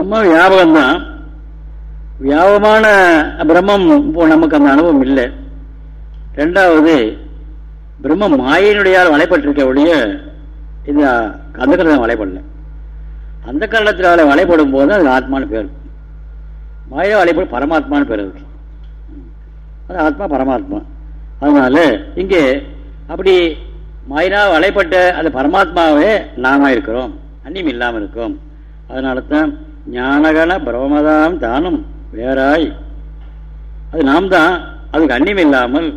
நம்ம வியாபகம்தான். வியாபகமான பிரம்மம் நமக்கு அந்த அனுபவம் இல்லை. ரெண்டாவது பிரம்ம மாயினுடையால் வலைப்பட்டிருக்க ஒழிய இது அந்த கரணம் வலைப்படல. அந்த கரணத்தினால வலைப்படும் போது அது ஆத்மான்னு பேர். மாயா வலைப்படும் பரமாத்மான்னு பேர் அது. ஆத்மா பரமாத்மா. அதனால இங்கே அப்படி மாயினா வலைப்பட்ட அந்த பரமாத்மாவே நாம இருக்கிறோம். அந்நியம் இல்லாமல் இருக்கோம். அதனால தான் ஞானகன பிரமதாம் தானும் வேறாய். அது நாம் தான் அதுக்கு அந்நியம் இல்லாமல்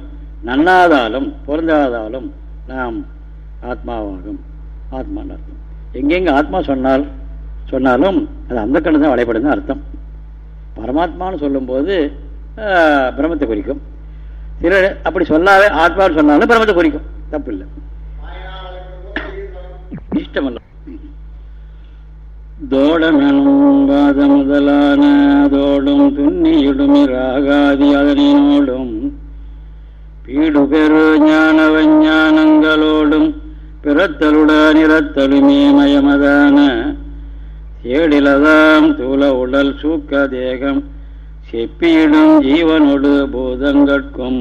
நன்னாதாலும் பொருந்தாதாலும் நாம் ஆத்மாவாகும் ஆத்மான்னு அர்த்தம். எங்கெங்க ஆத்மா சொன்னால் சொன்னாலும் அது அந்த கண்ணு தான் வளைபடுன்னு அர்த்தம். பரமாத்மான்னு சொல்லும்போது பிரம்மத்தை குறிக்கும். சில அப்படி சொல்லாத ஆத்மான்னு சொன்னாலும் பிரம்மத்தை குறிக்கும். தப்பு இல்லை இஷ்டமல்ல. தோடமெனும் முதலான அதோடும் துண்ணியுடும் ராகாதி அதனோடும் பீடு பெரு ஞான பிறத்தலுடன் இறத்தலுமே மயமதான சேடிலதாம் தூல உடல் சூக்க தேகம் செப்பியிடும் ஜீவனோடு பூதங்கட்கும்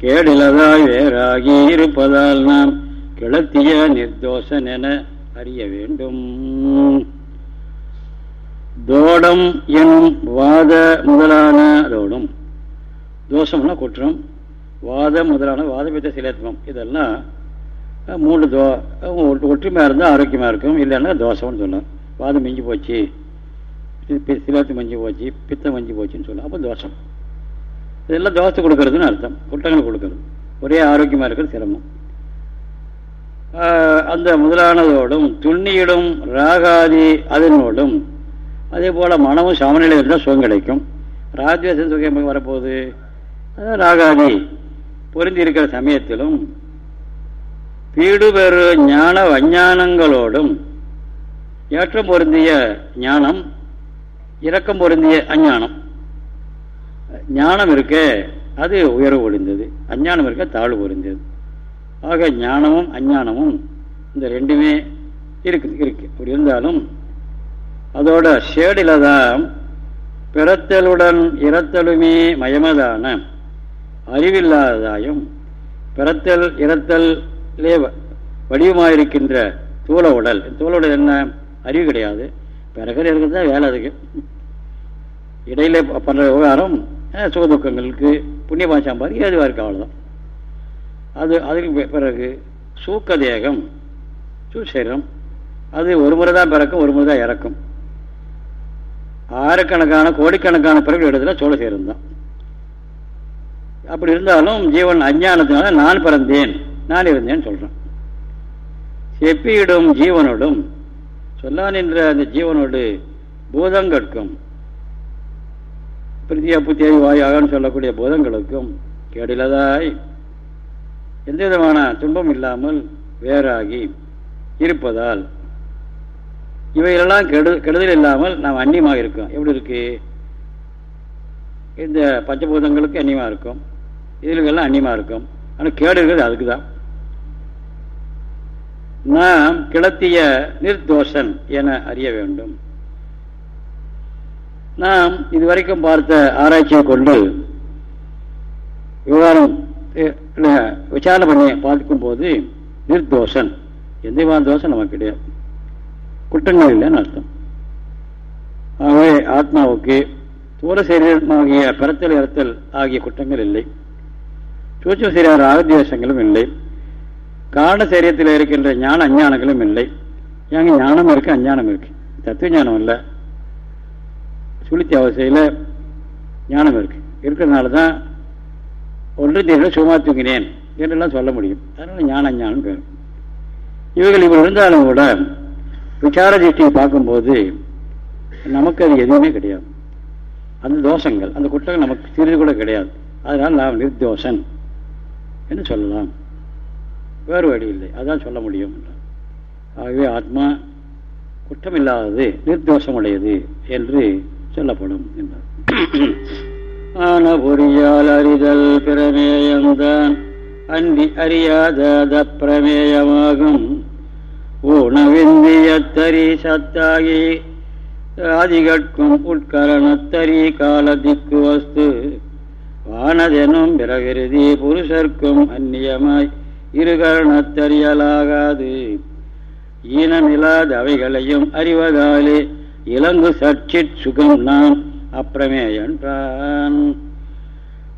கேடிலதாய் வேறாகி இருப்பதால் நாம் கிளத்திய நிர்தோஷன் என அறிய வேண்டும். தோடம் எனும் வாத முதலானதோடும் தோஷம்னா குற்றம். வாத முதலான வாதபித்த சிலத்துவம். இதெல்லாம் மூணு தோ ஒற்றுமையாக இருந்தால் ஆரோக்கியமாக இருக்கும். இல்லைன்னா தோஷம்னு சொல்லலாம் வாதம் மிஞ்சி போச்சு. சிலத்து மஞ்சி போச்சு. பித்தம் மஞ்சி போச்சுன்னு சொல்லலாம் அப்போ தோஷம். இதெல்லாம் தோசை கொடுக்கறதுன்னு அர்த்தம். குட்டங்கள் கொடுக்கறது. ஒரே ஆரோக்கியமாக இருக்கிறது சிரமம். அந்த முதலானதோடும் துண்ணியிடும் ராகாதி அதனோடும் அதே போல் மனமும் சமநிலை இருந்தால் சுகம் கிடைக்கும். ராஜ்வேசம் சுகம் வரப்போகுது? அதான் ராகாதி பொருந்தி இருக்கிற சமயத்திலும் பீடுபெறு ஞான அஞ்ஞானங்களோடும் ஏற்றம் பொருந்திய ஞானம் இரக்கம் பொருந்திய அஞ்ஞானம். ஞானம் இருக்க அது உயர்வு ஒழிந்தது அஞ்ஞானம் இருக்க தாழ்வு பொருந்தது ஆக ஞானமும் அஞ்ஞானமும் இந்த ரெண்டுமே இருக்கு இருக்கு. அப்படி இருந்தாலும் அதோட ஷேடில் தான் பிறத்தலுடன் இறத்தலுமே மயமதான அறிவில்லாததாயும் பிறத்தல் இறத்தல்லே வடிவமாயிருக்கின்ற தூள உடல். தூள உடல் என்ன? அறிவு கிடையாது. பிறகு இருக்கிறது தான் வேலை அதுக்கு. இடையில பண்ணுற விவகாரம் சுகதுக்கங்களுக்கு புண்ணியமாக சம்பாதி ஏதுவாக இருக்கு அவ்வளோதான் அது அதுக்கு பிறகு சூக்க தேகம் சூசரம் அது ஒரு முறை தான் பிறக்கும் ஒரு முறை தான் இறக்கும். ஆயிரக்கணக்கான கோடிக்கணக்கான பிறகு இடத்துல சோழ சேரம் தான். அப்படி இருந்தாலும் ஜீவன் அஞ்ஞானத்தினால நான் பிறந்தேன் நான் இருந்தேன்னு சொல்றேன். செப்பியிடும் ஜீவனோடும் சொல்லான் என்ற அந்த ஜீவனோடு பூதங்கட்கும் பிரித்தியா புத்தியாய் வாயாகன்னு சொல்லக்கூடிய பூதங்களுக்கும் கேடிலதாய் எந்த விதமான துன்பம் இல்லாமல் வேறாகி இருப்பதால் இவையெல்லாம் கெடு கெடுதல் இல்லாமல் நாம் அந்நியமாக இருக்கோம். எப்படி இருக்கு? இந்த பஞ்சபூதங்களுக்கு அந்நியமாக இருக்கும். இதுகளுக்கெல்லாம் அந்நியமாக இருக்கும். ஆனால் கேடு இருக்கிறது அதுக்கு தான் நாம் கிளத்திய நிர்தோஷன் என அறிய வேண்டும். நாம் இதுவரைக்கும் பார்த்த ஆராய்ச்சியை கொண்டு விவகாரம் விசாரணை பண்ணி பார்க்கும் போது நிர்தோஷன். எந்த விதமான தோஷம் நமக்கு கிடையாது. குற்றங்கள் இல்லைன்னு அர்த்தம். ஆகவே ஆத்மாவுக்கு தூர சரீரமாகிய பிறத்தல் இறத்தல் ஆகிய குற்றங்கள் இல்லை. சூட்ச சரீர ராகத்வேஷங்களும் இல்லை. காரண சரீரத்தில் இருக்கின்ற ஞான அஞ்ஞானங்களும் இல்லை. ஏங்க ஞானம் இருக்கு அஞ்ஞானம் இருக்கு. தத்துவ ஞானம் இல்லை. சுளுத்தி அவசையில் ஞானம் இருக்கு. இருக்கிறதுனால தான் ஒன்று தேர்தல் சும்மா தூங்கினேன் என்றெல்லாம் சொல்ல முடியும். அதனால ஞான ஞானம் பேரும் இவைகள் இவர் இருந்தாலும் கூட விசார திருஷ்டியை பார்க்கும்போது நமக்கு அது எதுவுமே கிடையாது. அந்த தோஷங்கள் அந்த குற்றங்கள் நமக்கு சிறிது கூட கிடையாது. அதனால் நாம் நிர்தோஷன் என்று சொல்லலாம். வேறு வழி இல்லை. அதான் சொல்ல முடியும் ஆகவே ஆத்மா குற்றமில்லாதது நிர்தோஷமுடையது என்று சொல்லப்படும் என்றார். ஆன பொறியால் அறிதல் பிரமேயம்தான். அன்பி அறியாத பிரமேயமாகும். உணவிந்தியத்தறி சத்தாகி ஆதிகட்கும் உட்கரணத்தறி காலதிக்கு வஸ்து. வானதெனும் பிறவிருதி புருஷர்க்கும் அந்நியமாய் இருகரணத்தறியலாகாது. ஈனமில்லாத அவைகளையும் அறிவதாலே இலங்கு சர்ச்சிற் சுகம் நாம் அப்பிரமேயன்றான்.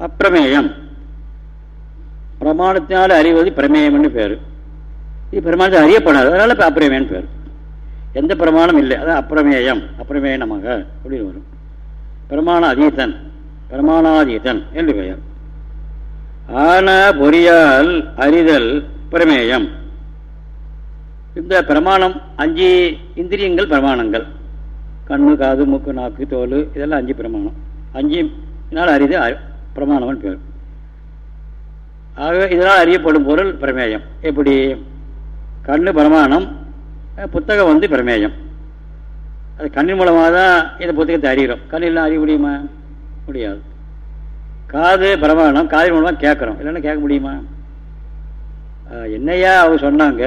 அப்பிரமேயம். பிரமாணத்தினால் அறிவது பிரமேயம்னு பேர். இது பிரமாணத்தை அறியப்படாது. அதனால இப்போ அப்பிரமேயன் பேர். எந்த பிரமாணம் இல்லை. அதான் அப்பிரமேயம். அப்பிரமேயனமாக அப்படின்னு வரும். பிரமாண அதீதன். பிரமாணாதீதன் என்று பெயர். ஆன பொறியால் அறிதல் பிரமேயம். இந்த பிரமாணம் அஞ்சு இந்திரியங்கள் பிரமாணங்கள். கண்ணு காது மூக்கு நாக்கு தோல் இதெல்லாம் அஞ்சு பிரமாணம். அஞ்சு இதனால் அறிது பிரமாணம்னு பேர். ஆக இதனால் அறியப்படும் பொருள் பிரமேயம். எப்படி? கண்ணு பிரமாணம் புத்தகம் வந்து பிரமேயம். அது கண்ணின் மூலமாக தான் இந்த புத்தகத்தை அறிகிறோம். கண்ணில் அறிய முடியுமா? முடியாது. காது பிரமாணம் காது மூலமாக கேட்குறோம். இல்லைன்னா கேட்க முடியுமா? என்னையா அவங்க சொன்னாங்க?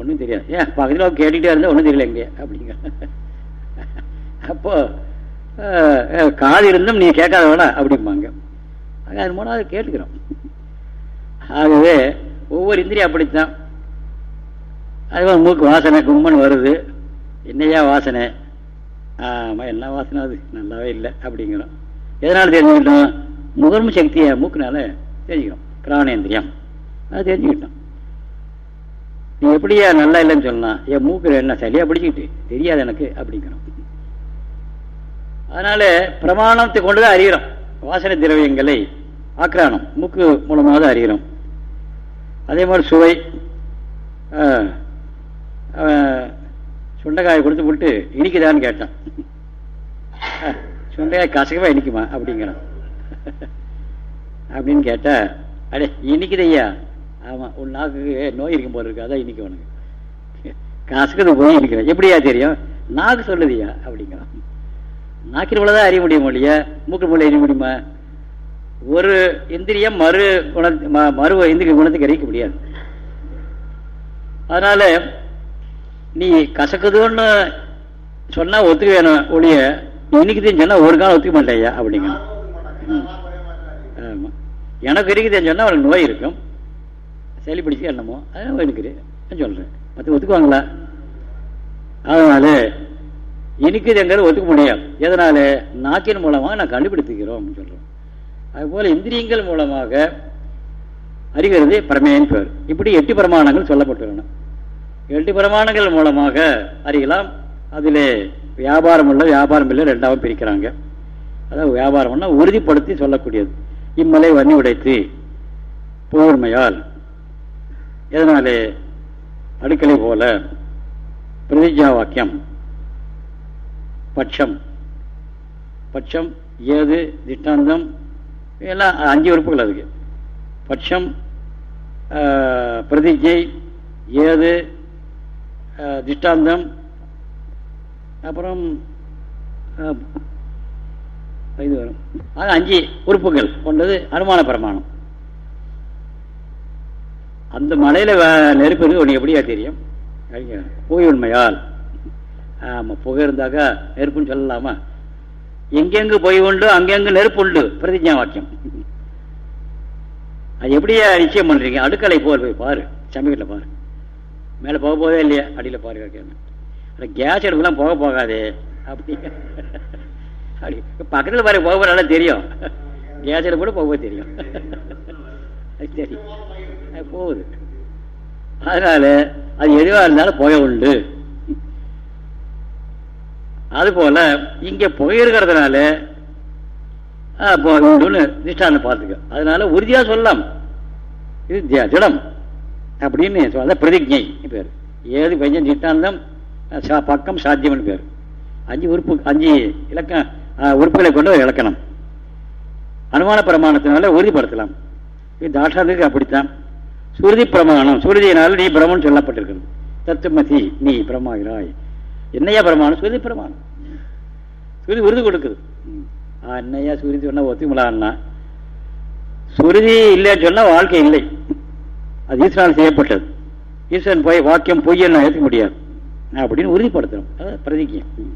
ஒன்றும் தெரியாது. ஏன் பக்கத்தில் அவங்க கேட்டுக்கிட்டே இருந்தால் ஒன்றும் தெரியல எங்கே அப்படிங்க. அப்போ காது இருந்தும் நீ கேட்காத வேணா அப்படிம்பாங்க. அது மூணாவது கேட்டுக்கிறோம். ஆகவே ஒவ்வொரு இந்திரியும் அப்படித்தான். அது மூக்கு வாசனை கும்மன் வருது. என்னையா வாசனை? ஆமாம் என்ன வாசனை அது? நல்லாவே இல்லை அப்படிங்கிறோம். எதனால் தெரிஞ்சுக்கிட்டோம்? முகர்ம சக்தியை மூக்குனால தெரிஞ்சுக்கிறோம் கிராணேந்திரியம் அது தெரிஞ்சுக்கிட்டோம். நீ எப்படியா நல்லா இல்லைன்னு சொல்லலாம் என் மூக்கு என்ன சரியாக பிடிச்சிக்கிட்டு? தெரியாது எனக்கு அப்படிங்கிறோம். அதனால பிரமாணத்தை கொண்டுதான் அறிகிறோம். வாசனை திரவியங்களை ஆக்கிரானம் மூக்கு மூலமாக தான் அறிகிறோம். அதே மாதிரி சுவை சுண்டைக்காயை கொடுத்து விட்டு இனிக்குதான்னு கேட்டான். சுண்டைக்காய் கசகமாக இனிக்குமா அப்படிங்கிறான். அப்படின்னு கேட்டா அடே இனிக்குதையா? ஆமா உன் நாக்கு நோய் இருக்கும் போல இருக்கு அதான் இனிக்கு உனக்கு. காசுக்கு போய் இருக்கிறேன் எப்படியா தெரியும்? நாக்கு சொல்லுதியா? அப்படிங்கிறான். நாக்கின் மூலதான் அறிய முடியும் இல்லையா? மூக்கு மூலம் அறிய முடியுமா? ஒரு இந்திரியம் மறு குண மறு இந்திரிய குணத்துக்கு அறிவிக்க முடியாது. அதனால நீ கசக்குதுன்னு சொன்னா ஒத்துக்க வேணும் ஒழிய இன்னைக்குதுன்னு சொன்னா ஒரு காலம் ஒத்துக்க மாட்டேயா அப்படிங்க ஆமா. எனக்கு இருக்குதுன்னு சொன்னா அவனுக்கு நோய் இருக்கும். சளி பிடிச்சி என்னமோ அதான் எனக்கு சொல்றேன். மற்ற ஒத்துக்குவாங்களா? அதனால இனிக்குதுங்கிறது ஒத்துக்க முடியாது. எதனால? நாக்கின் மூலமாக நான் கண்டுபிடித்துக்கிறோம் அப்படின்னு சொல்றோம். அதுபோல இந்திரியங்கள் மூலமாக அறிகிறது பிரமேயன் பேர். இப்படி எட்டு பிரமாணங்கள் சொல்லப்பட்டுள்ளன. எட்டு பிரமாணங்கள் மூலமாக அறியலாம். அதில் வியாபாரம் உள்ள வியாபாரம் இல்லை ரெண்டாவது பிரிக்கிறாங்க. அதாவது வியாபாரம்னா உறுதிப்படுத்தி சொல்லக்கூடியது. இம்மலை வன்னி உடைத்து போர்மையால். எதனாலே? அடுக்கலை போல. பிரதிஜா வாக்கியம் பட்சம். பட்சம் ஏது திட்டாந்தம் எல்லாம் அஞ்சு உறுப்புகள் அதுக்கு. பட்சம் பிரதிஜை ஏது திஷ்டாந்தம் அப்புறம் இது வரும். அது அஞ்சு உறுப்புகள் கொண்டது அனுமான பிரமாணம். அந்த மலையில் நெருப்பு இருக்கு உனக்கு எப்படியா தெரியும்? புகை உண்மையால் ஆமாம் புகை இருந்தாக்கா நெருப்புன்னு சொல்லலாமா? எங்கெங்கு பொய் உண்டு அங்கெங்கு நெருப்பு உண்டு? பிரதிஜா வாக்கியம். அது எப்படியா நிச்சயம் பண்ணுறீங்க அடுக்கலை போர் போய் பாரு சமைக்கல பாரு. மேலே போக போதே இல்லையா? அடியில் பாரு கேட்கணும் கேஸ் அடுப்புலாம் போக போகாதே. அப்படி. அப்படி. பக்கத்தில் பாரு போக நல்லா தெரியும். கேஸ் அடுப்பு கூட போக தெரியும். சரி. போகுது. அதனால அது எதுவாக இருந்தாலும் போக உண்டு. அது போல இங்க புகை இருக்கிறதுனால உண்டுன்னு நிஷ்டான பார்த்துக்க. அதனால உறுதியா சொல்லலாம். இது திடம். அப்படின்னு சொல்ல பிரதிஜை பேர். ஏது பையன் திட்டாந்தம் பக்கம் சாத்தியம்னு பேர். அஞ்சு உறுப்பு அஞ்சு இலக்க உறுப்புகளை கொண்டு ஒரு இலக்கணம். அனுமான பிரமாணத்தினால உறுதிப்படுத்தலாம். இது தாஷாத்துக்கு அப்படித்தான். சுருதி பிரமாணம் சுருதியினால நீ பிரமன் சொல்லப்பட்டிருக்கிறது. தத்துவமதி நீ பிரமாகிறாய் என்னையா பிரமாணம் சுருதி பிரமாணம் சுருதி உறுதி கொடுக்குது. என்னையா சுருதி சொன்னா ஒத்துக்கலான்னா? சுருதி இல்லைன்னு சொன்னா வாழ்க்கை இல்லை. அது ஈஸ்வரனால் செய்யப்பட்டது. ஈஸ்வரன் போய் வாக்கியம் பொய்யன்னு ஏற்க முடியாது. அப்படின்னு உறுதிப்படுத்தணும். பிரதிக்கியம்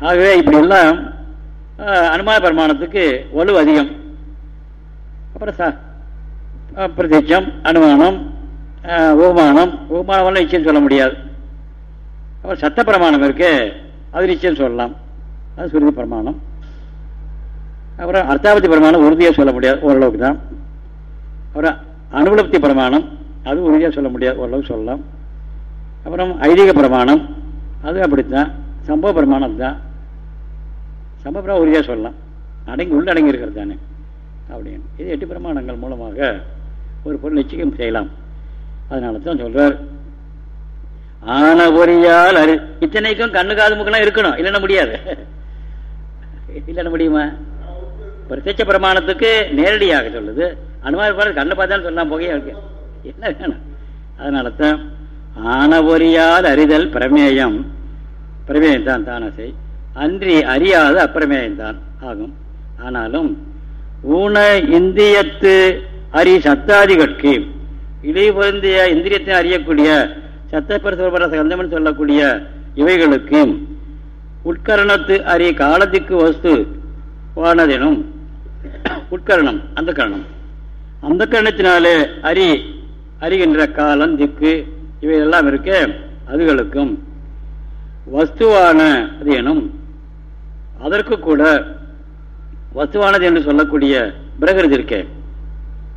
ஆகவே இப்படியெல்லாம் அனுமான பிரமாணத்துக்கு வலு அதிகம். அப்புறம் ச பிரத்யட்சம் அனுமானம் உபமானம். உபமானம் நிச்சயம் சொல்ல முடியாது. அப்புறம் சத்த பிரமாணம் இருக்கு அது நிச்சயம் சொல்லலாம். அது சுருதி பிரமாணம். அப்புறம் அர்த்தாபத்தி பிரமாணம் உறுதியாக சொல்ல முடியாது ஓரளவுக்கு தான். அப்புறம் அனுபலப்தி பிரமாணம் அது உறுதியாக சொல்ல முடியாது ஓரளவுக்கு சொல்லலாம். அப்புறம் ஐதீக பிரமாணம் அது அப்படித்தான். சம்பவ பிரமாணம் தான் சம்பவ பிரமாணம் உறுதியாக சொல்லலாம். அடங்கி உள்ளடங்கி இருக்கிறது தானே. அப்படின்னு. இது எட்டு பிரமாணங்கள் மூலமாக ஒரு பொருள் நிச்சயம் செய்யலாம். அதனால தான் சொல்றார். ஆன பொறியால் அறி இத்தனைக்கும் கண்ணு காது முக்கெல்லாம் இருக்கணும் இல்லைன்னா முடியாது. இல்லைன்னா முடியுமா? பிரத்யட்ச பிரமாணத்துக்கு நேரடியாக சொல்லுது. அனுமாரி கண்ணை பார்த்தாலும் சொல்லலாம் புகையா இருக்கு. என்ன வேணும்? அதனால தான் ஆனவொரியால் அறிதல் பிரமேயம். பிரமேயம் தான் தானசை. அன்றி அறியாத அப்பிரமேயம்தான் ஆகும். ஆனாலும் ஊன இந்தியத்து அரி சத்தாதிகட்கு இலை பொருந்திய இந்திரியத்தை அறியக்கூடிய சத்தப்பரசுபர சந்தமன் சொல்லக்கூடிய இவைகளுக்கு உட்கரணத்து அறிய காலத்துக்கு வஸ்து வானதெனும் உட்கரணம் அந்த கரணம் அந்த கரணத்தினாலே அறி அறிகின்ற காலம் திக்கு இவையெல்லாம் இருக்க அதுகளுக்கும். வஸ்துவான அது எனும் அதற்கு கூட வஸ்துவானது என்று சொல்லக்கூடிய பிரகிருதி இருக்கே.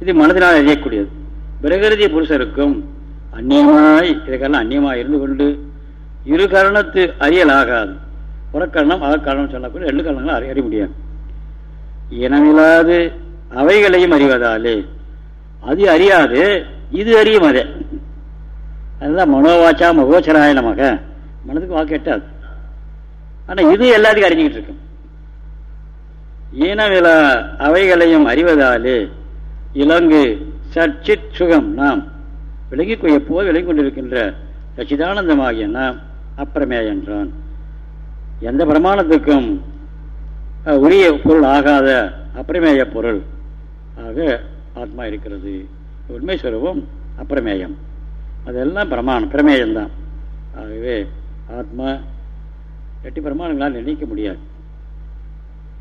இது மனதினால் அறியக்கூடியது. பிரகிருதி புருஷருக்கும் அந்நியமாய் இதுக்கெல்லாம் அந்நியமாக இருந்து கொண்டு இரு கரணத்து அறியலாகாது. புறக்கரணம் அகக்கரணம் சொல்லக்கூடிய ரெண்டு கரணங்களும் அறி அறிய முடியாது. இனமில்லாது அவைகளையும் அறிவதாலே அது அறியாது இது அறியும் அதே. அதுதான் மனோவாச்சா மகோச்சராய நமக. மனதுக்கு வாக்கு எட்டாது. ஆனா இது எல்லாத்துக்கும் அறிஞ்சிக்கிட்டு இருக்கும் ஈனவிழா அவைகளையும் அறிவதாலே இலங்கு சச்சித் சுகம் நாம். விலகி எப்போது விலகி கொண்டிருக்கின்ற சச்சிதானந்தமாகிய நாம் அப்புறமே என்றான். எந்த பிரமாணத்துக்கும் உரிய பொருள் ஆகாத அப்பிரமேய பொருள் ஆக ஆத்மா இருக்கிறது. உண்மை சுரூபம் அப்பிரமேயம் அதெல்லாம் பிரமாணம் பிரமேயம்தான். ஆகவே ஆத்மா எட்டு பிரமாணங்களால் நிர்ணயிக்க முடியாது.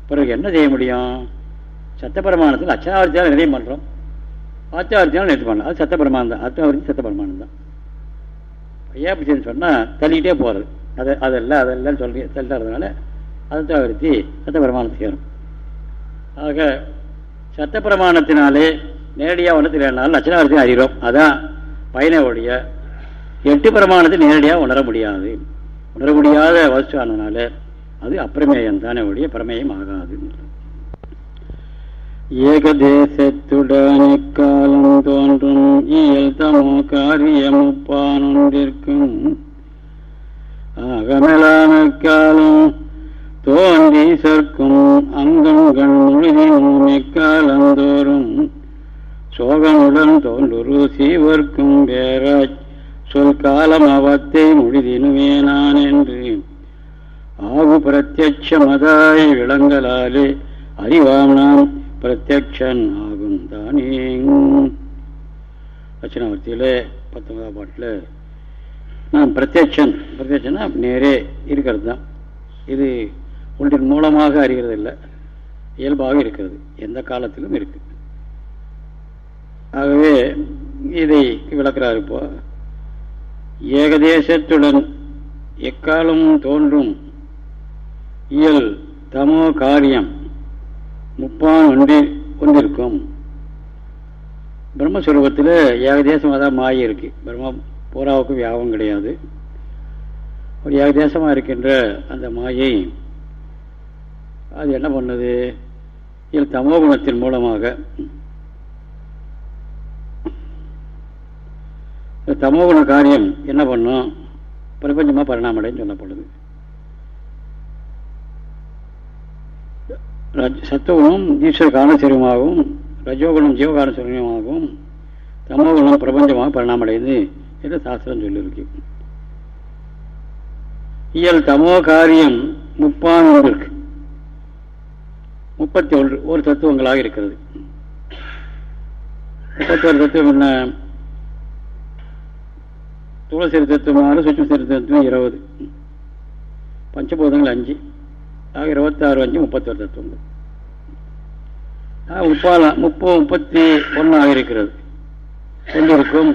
பிறகு என்ன செய்ய முடியும்? சத்த பிரமாணத்தில் அச்சாவர்த்தியால் நிர்ணயம் பண்ணுறோம் ஆச்சாவர்த்தியால் நேற்று பண்ணலாம் அது சத்த பிரமாணம் தான். அச்சாவர்த்தி சத்த பிரமாணம் தான். ஏன் பிடிச்சதுன்னு சொன்னால் தள்ளிக்கிட்டே போகிறது அதை அதெல்லாம் அதெல்லாம் சொல்லி தள்ளுறதுனால அதை சத்த பிரமாணம் சேரும் ஆக சத்த பிரமாணத்தினாலே நேரடியாக உணர்த்து தெரியனாலும் லட்சணாவர்த்தி அறிகிறோம். அதான் பயனோடைய எட்டு பிரமாணத்தை நேரடியாக உணர முடியாது. உணர முடியாத வசதி ஆனதுனால அது அப்பிரமேயம் தானே. ஒழிய பிரமேயம் ஆகாது. ஏகதேசத்துடன் காலம் தோன்றும் இயல் தமோ காரியமுப்பானொன்றிற்கும். அகமலான காலம் தோன்றி சர்க்கும் அங்கங்கள் முழுதினும் எக்காலந்தோறும். சோகனுடன் தோன்றுரு சீவர்க்கும் பேராய் சொல் காலம் அவத்தை முடிதினுமே நான் என்று ஆகு பிரத்யட்சமதாய் விளங்கலாலே அறிவாம் நாம் பிரத்யக்ஷன் ஆகும் தானே லட்சணாவர்த்தியில் பத்தொன்பதாம் பாட்டில் நான் பிரத்யட்சன் பிரத்யட்சனா நேரே இருக்கிறது தான் இது ஒன்றின் மூலமாக அறிகிறது இல்லை இயல்பாக இருக்கிறது. எந்த காலத்திலும் இருக்கு. ஆகவே இதை விளக்கிறார் இப்போ. ஏகதேசத்துடன் எக்காலமும் தோன்றும் இயல் தமோ காரியம். முப்பான் ஒன்றி ஒன்றிருக்கும் பிரம்மஸ்வரூபத்தில் ஏகதேசமாக தான் மாயை இருக்கு. பிரம்ம பூராவுக்கும் வியாபம் கிடையாது. ஒரு ஏகதேசமாக இருக்கின்ற அந்த மாயை அது என்ன பண்ணுது? இதில் தமோ குணத்தின் மூலமாக தமோகுண காரியம் என்ன பண்ணும்? பிரபஞ்சமாக பரிணாமடைன்னு சொல்லப்படுது. சத்துவகுணம் ஈஸ்வர காரணசரியமாகவும் ரஜோகுணம் ஜீவகாரண சரியமாகவும் தமோகுணம் பிரபஞ்சமாக பரிணாமடைந்து என்று சாஸ்திரம் சொல்லியிருக்கு. இயல் தமோ காரியம் முப்பான் இருக்கு முப்பத்தி ஒன்று ஒரு தத்துவங்களாக இருக்கிறது. முப்பத்தி ஒரு தத்துவம் என்ன? துளசிறு தத்துவம் ஆறு சுற்று தத்துவம் இருபது. பஞ்சபூதங்கள் அஞ்சு. ஆக இருபத்தாறு அஞ்சு முப்பத்தொரு தத்துவங்கள். முப்பால முப்பது முப்பத்தி ஒன்றாக இருக்கிறது. கொண்டிருக்கும்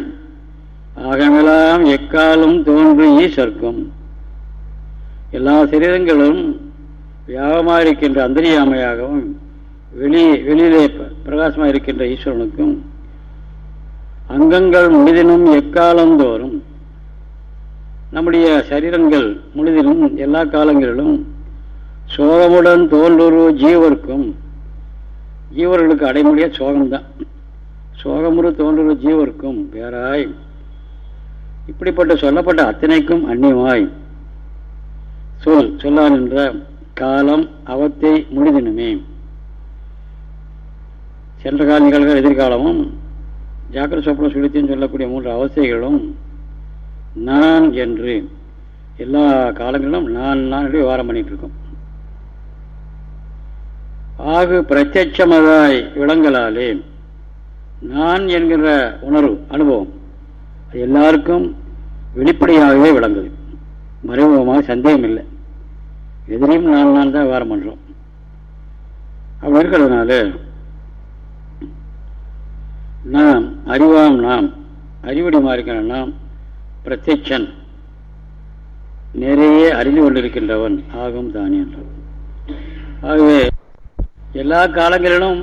ஆகமெல்லாம் எக்காலம் தோன்றும் ஈஸ்வர்க்கும் எல்லா சரீரங்களும் வியாபமாக இருக்கின்ற அந்தரியாமையாகவும் வெளி வெளியிலே பிரகாசமாக இருக்கின்ற ஈஸ்வரனுக்கும் அங்கங்கள் முழுதினும் எக்காலம் தோறும் நம்முடைய சரீரங்கள் முழுதிலும் எல்லா காலங்களிலும் சோகமுடன் தோல்லுரு ஜீவருக்கும். ஜீவர்களுக்கு அடைமொழிய சோகம்தான். சோகமுறு தோன்றுரு ஜீவருக்கும் வேறாய். இப்படிப்பட்ட சொல்லப்பட்ட அத்தனைக்கும் அந்நியமாய். சொல் சொல்லான் என்ற காலம் அவத்தை முடிதினுமே. சென்ற கால நிகழ்கள் எதிர்காலமும் ஜாக்கிர சொப்பன சுழித்தின்னு சொல்லக்கூடிய மூன்று அவஸ்தைகளும் நான் என்று. எல்லா காலங்களிலும் நான் நான் விவகாரம் பண்ணிட்டு இருக்கோம். ஆகு பிரத்யட்சமதாய் விளங்கலாலே நான் என்கிற உணர்வு அனுபவம் அது எல்லாருக்கும் வெளிப்படையாகவே விளங்குது. மறைமுகமாக சந்தேகம் இல்லை எதிரையும் நாலு நாள் தான் விவகாரம் பண்ணுறோம் அப்படி இருக்கிறதுனால நாம் அறிவாம் நாம் அறிவடிமா இருக்கிற நாம் பிரத்யட்சன் நிறைய அறிந்து கொண்டிருக்கின்றவன் ஆகும் தானே என்றான் ஆகவே எல்லா காலங்களிலும்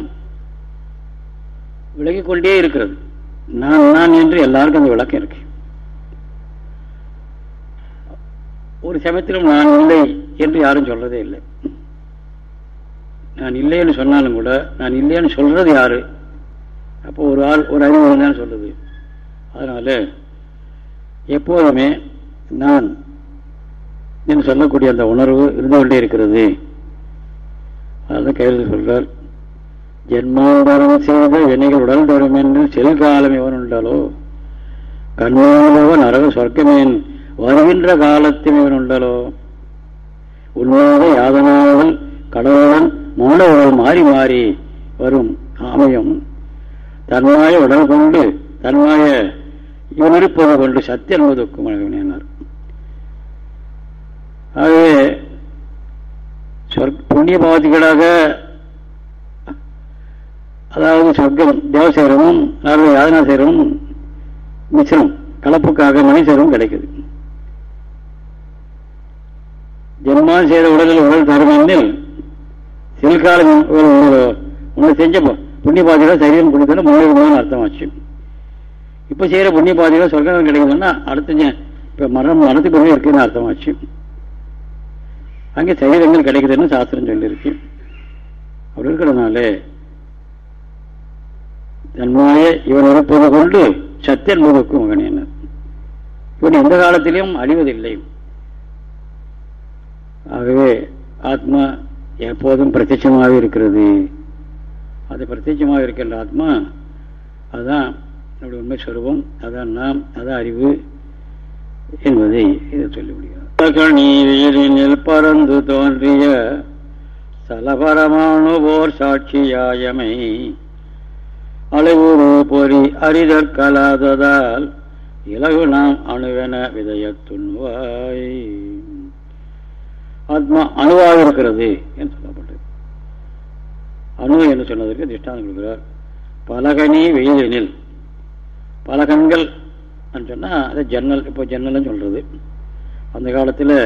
விலகி கொண்டே இருக்கிறது. நான் நான் என்று எல்லாருக்கும் அந்த விளக்கம் இருக்கு. ஒரு சமயத்திலும் நான் இல்லை என்று யாரும் சொல்றதே இல்லை. நான் இல்லைன்னு சொன்னாலும் கூட நான் இல்லைன்னு சொல்றது யாரு? அப்போ ஒரு ஆள் ஒரு அறிவு தான் சொல்றது அதனால எப்போதுமே நான் என்று சொல்லக்கூடிய அந்த உணர்வு இருந்து கொண்டே இருக்கிறது. அதான் கையில் சொல்றார் ஜென்மாந்தரம் செய்த வினைகள் உடல் தரும் என்று காலம் இவன் உண்டாலோ கண்ணாதவன் நரக சொர்க்கமேன் வருகின்ற காலத்தில் இவன் உண்டாலோ உண்மையாக யாதனால் கடவுளன் மூல மாறி மாறி வரும் ஆமயம் தன்மாய உடல் கொண்டு தன்மாய இவன் இருப்பதை கொண்டு சத்திய என்பதற்கும் ஆகவே புண்ணிய பாவத்துக்களாக அதாவது சொர்க்கம் தேவசேரமும் யாதனாசேரமும் மிஸ்ரம் கலப்புக்காக மணிசேரமும் கிடைக்குது. ஜென்மா செய்த உடலில் உடல் தரும் என்னில் சில்காலம் உன்னை செஞ்சப்போ புண்ணிய பாதையில் சரீரம் கொடுத்தது முன்னேறுமான அர்த்தமாச்சு. இப்போ செய்கிற புண்ணிய பாதையில் சொர்க்கம் கிடைக்குதுன்னா அடுத்த இப்போ மரணம் மரணத்துக்கு பிறகு இருக்குன்னு அர்த்தமாச்சு. அங்கே சரீரங்கள் கிடைக்குதுன்னு சாஸ்திரம் சொல்லியிருக்கு. அப்படி இருக்கிறதுனால தன்மாய இவன் இருப்பது கொண்டு சத்தியன் முகக்கும் மகனினர் இவன் எந்த காலத்திலையும் அழிவதில்லை. ஆகவே ஆத்மா எப்போதும் பிரத்யட்சமாக இருக்கிறது. அது பிரத்யட்சமாக இருக்கின்ற ஆத்மா அதுதான் நம்முடைய உண்மை சொல்லுவோம் அதான் நாம் அதான் அறிவு என்பதை இதை சொல்லி வீரினில் பறந்து தோன்றிய சலபரமானு போர் சாட்சியாயமை. அலைவுரு பொறி அரிதற்கலாததால் இலகு நாம் அணுவென விதயத்துண்வாய் ஆத்மா அணுவாக இருக்கிறது என்று சொல்லப்பட்டது. அணு என்று சொன்னதற்கு திஷ்டாந்தம் கொடுக்கிறார். பலகனி வெயிலெனில் பலகன்கள் சொன்னால் அது ஜன்னல் இப்போ ஜன்னல்னு சொல்கிறது அந்த காலத்தில்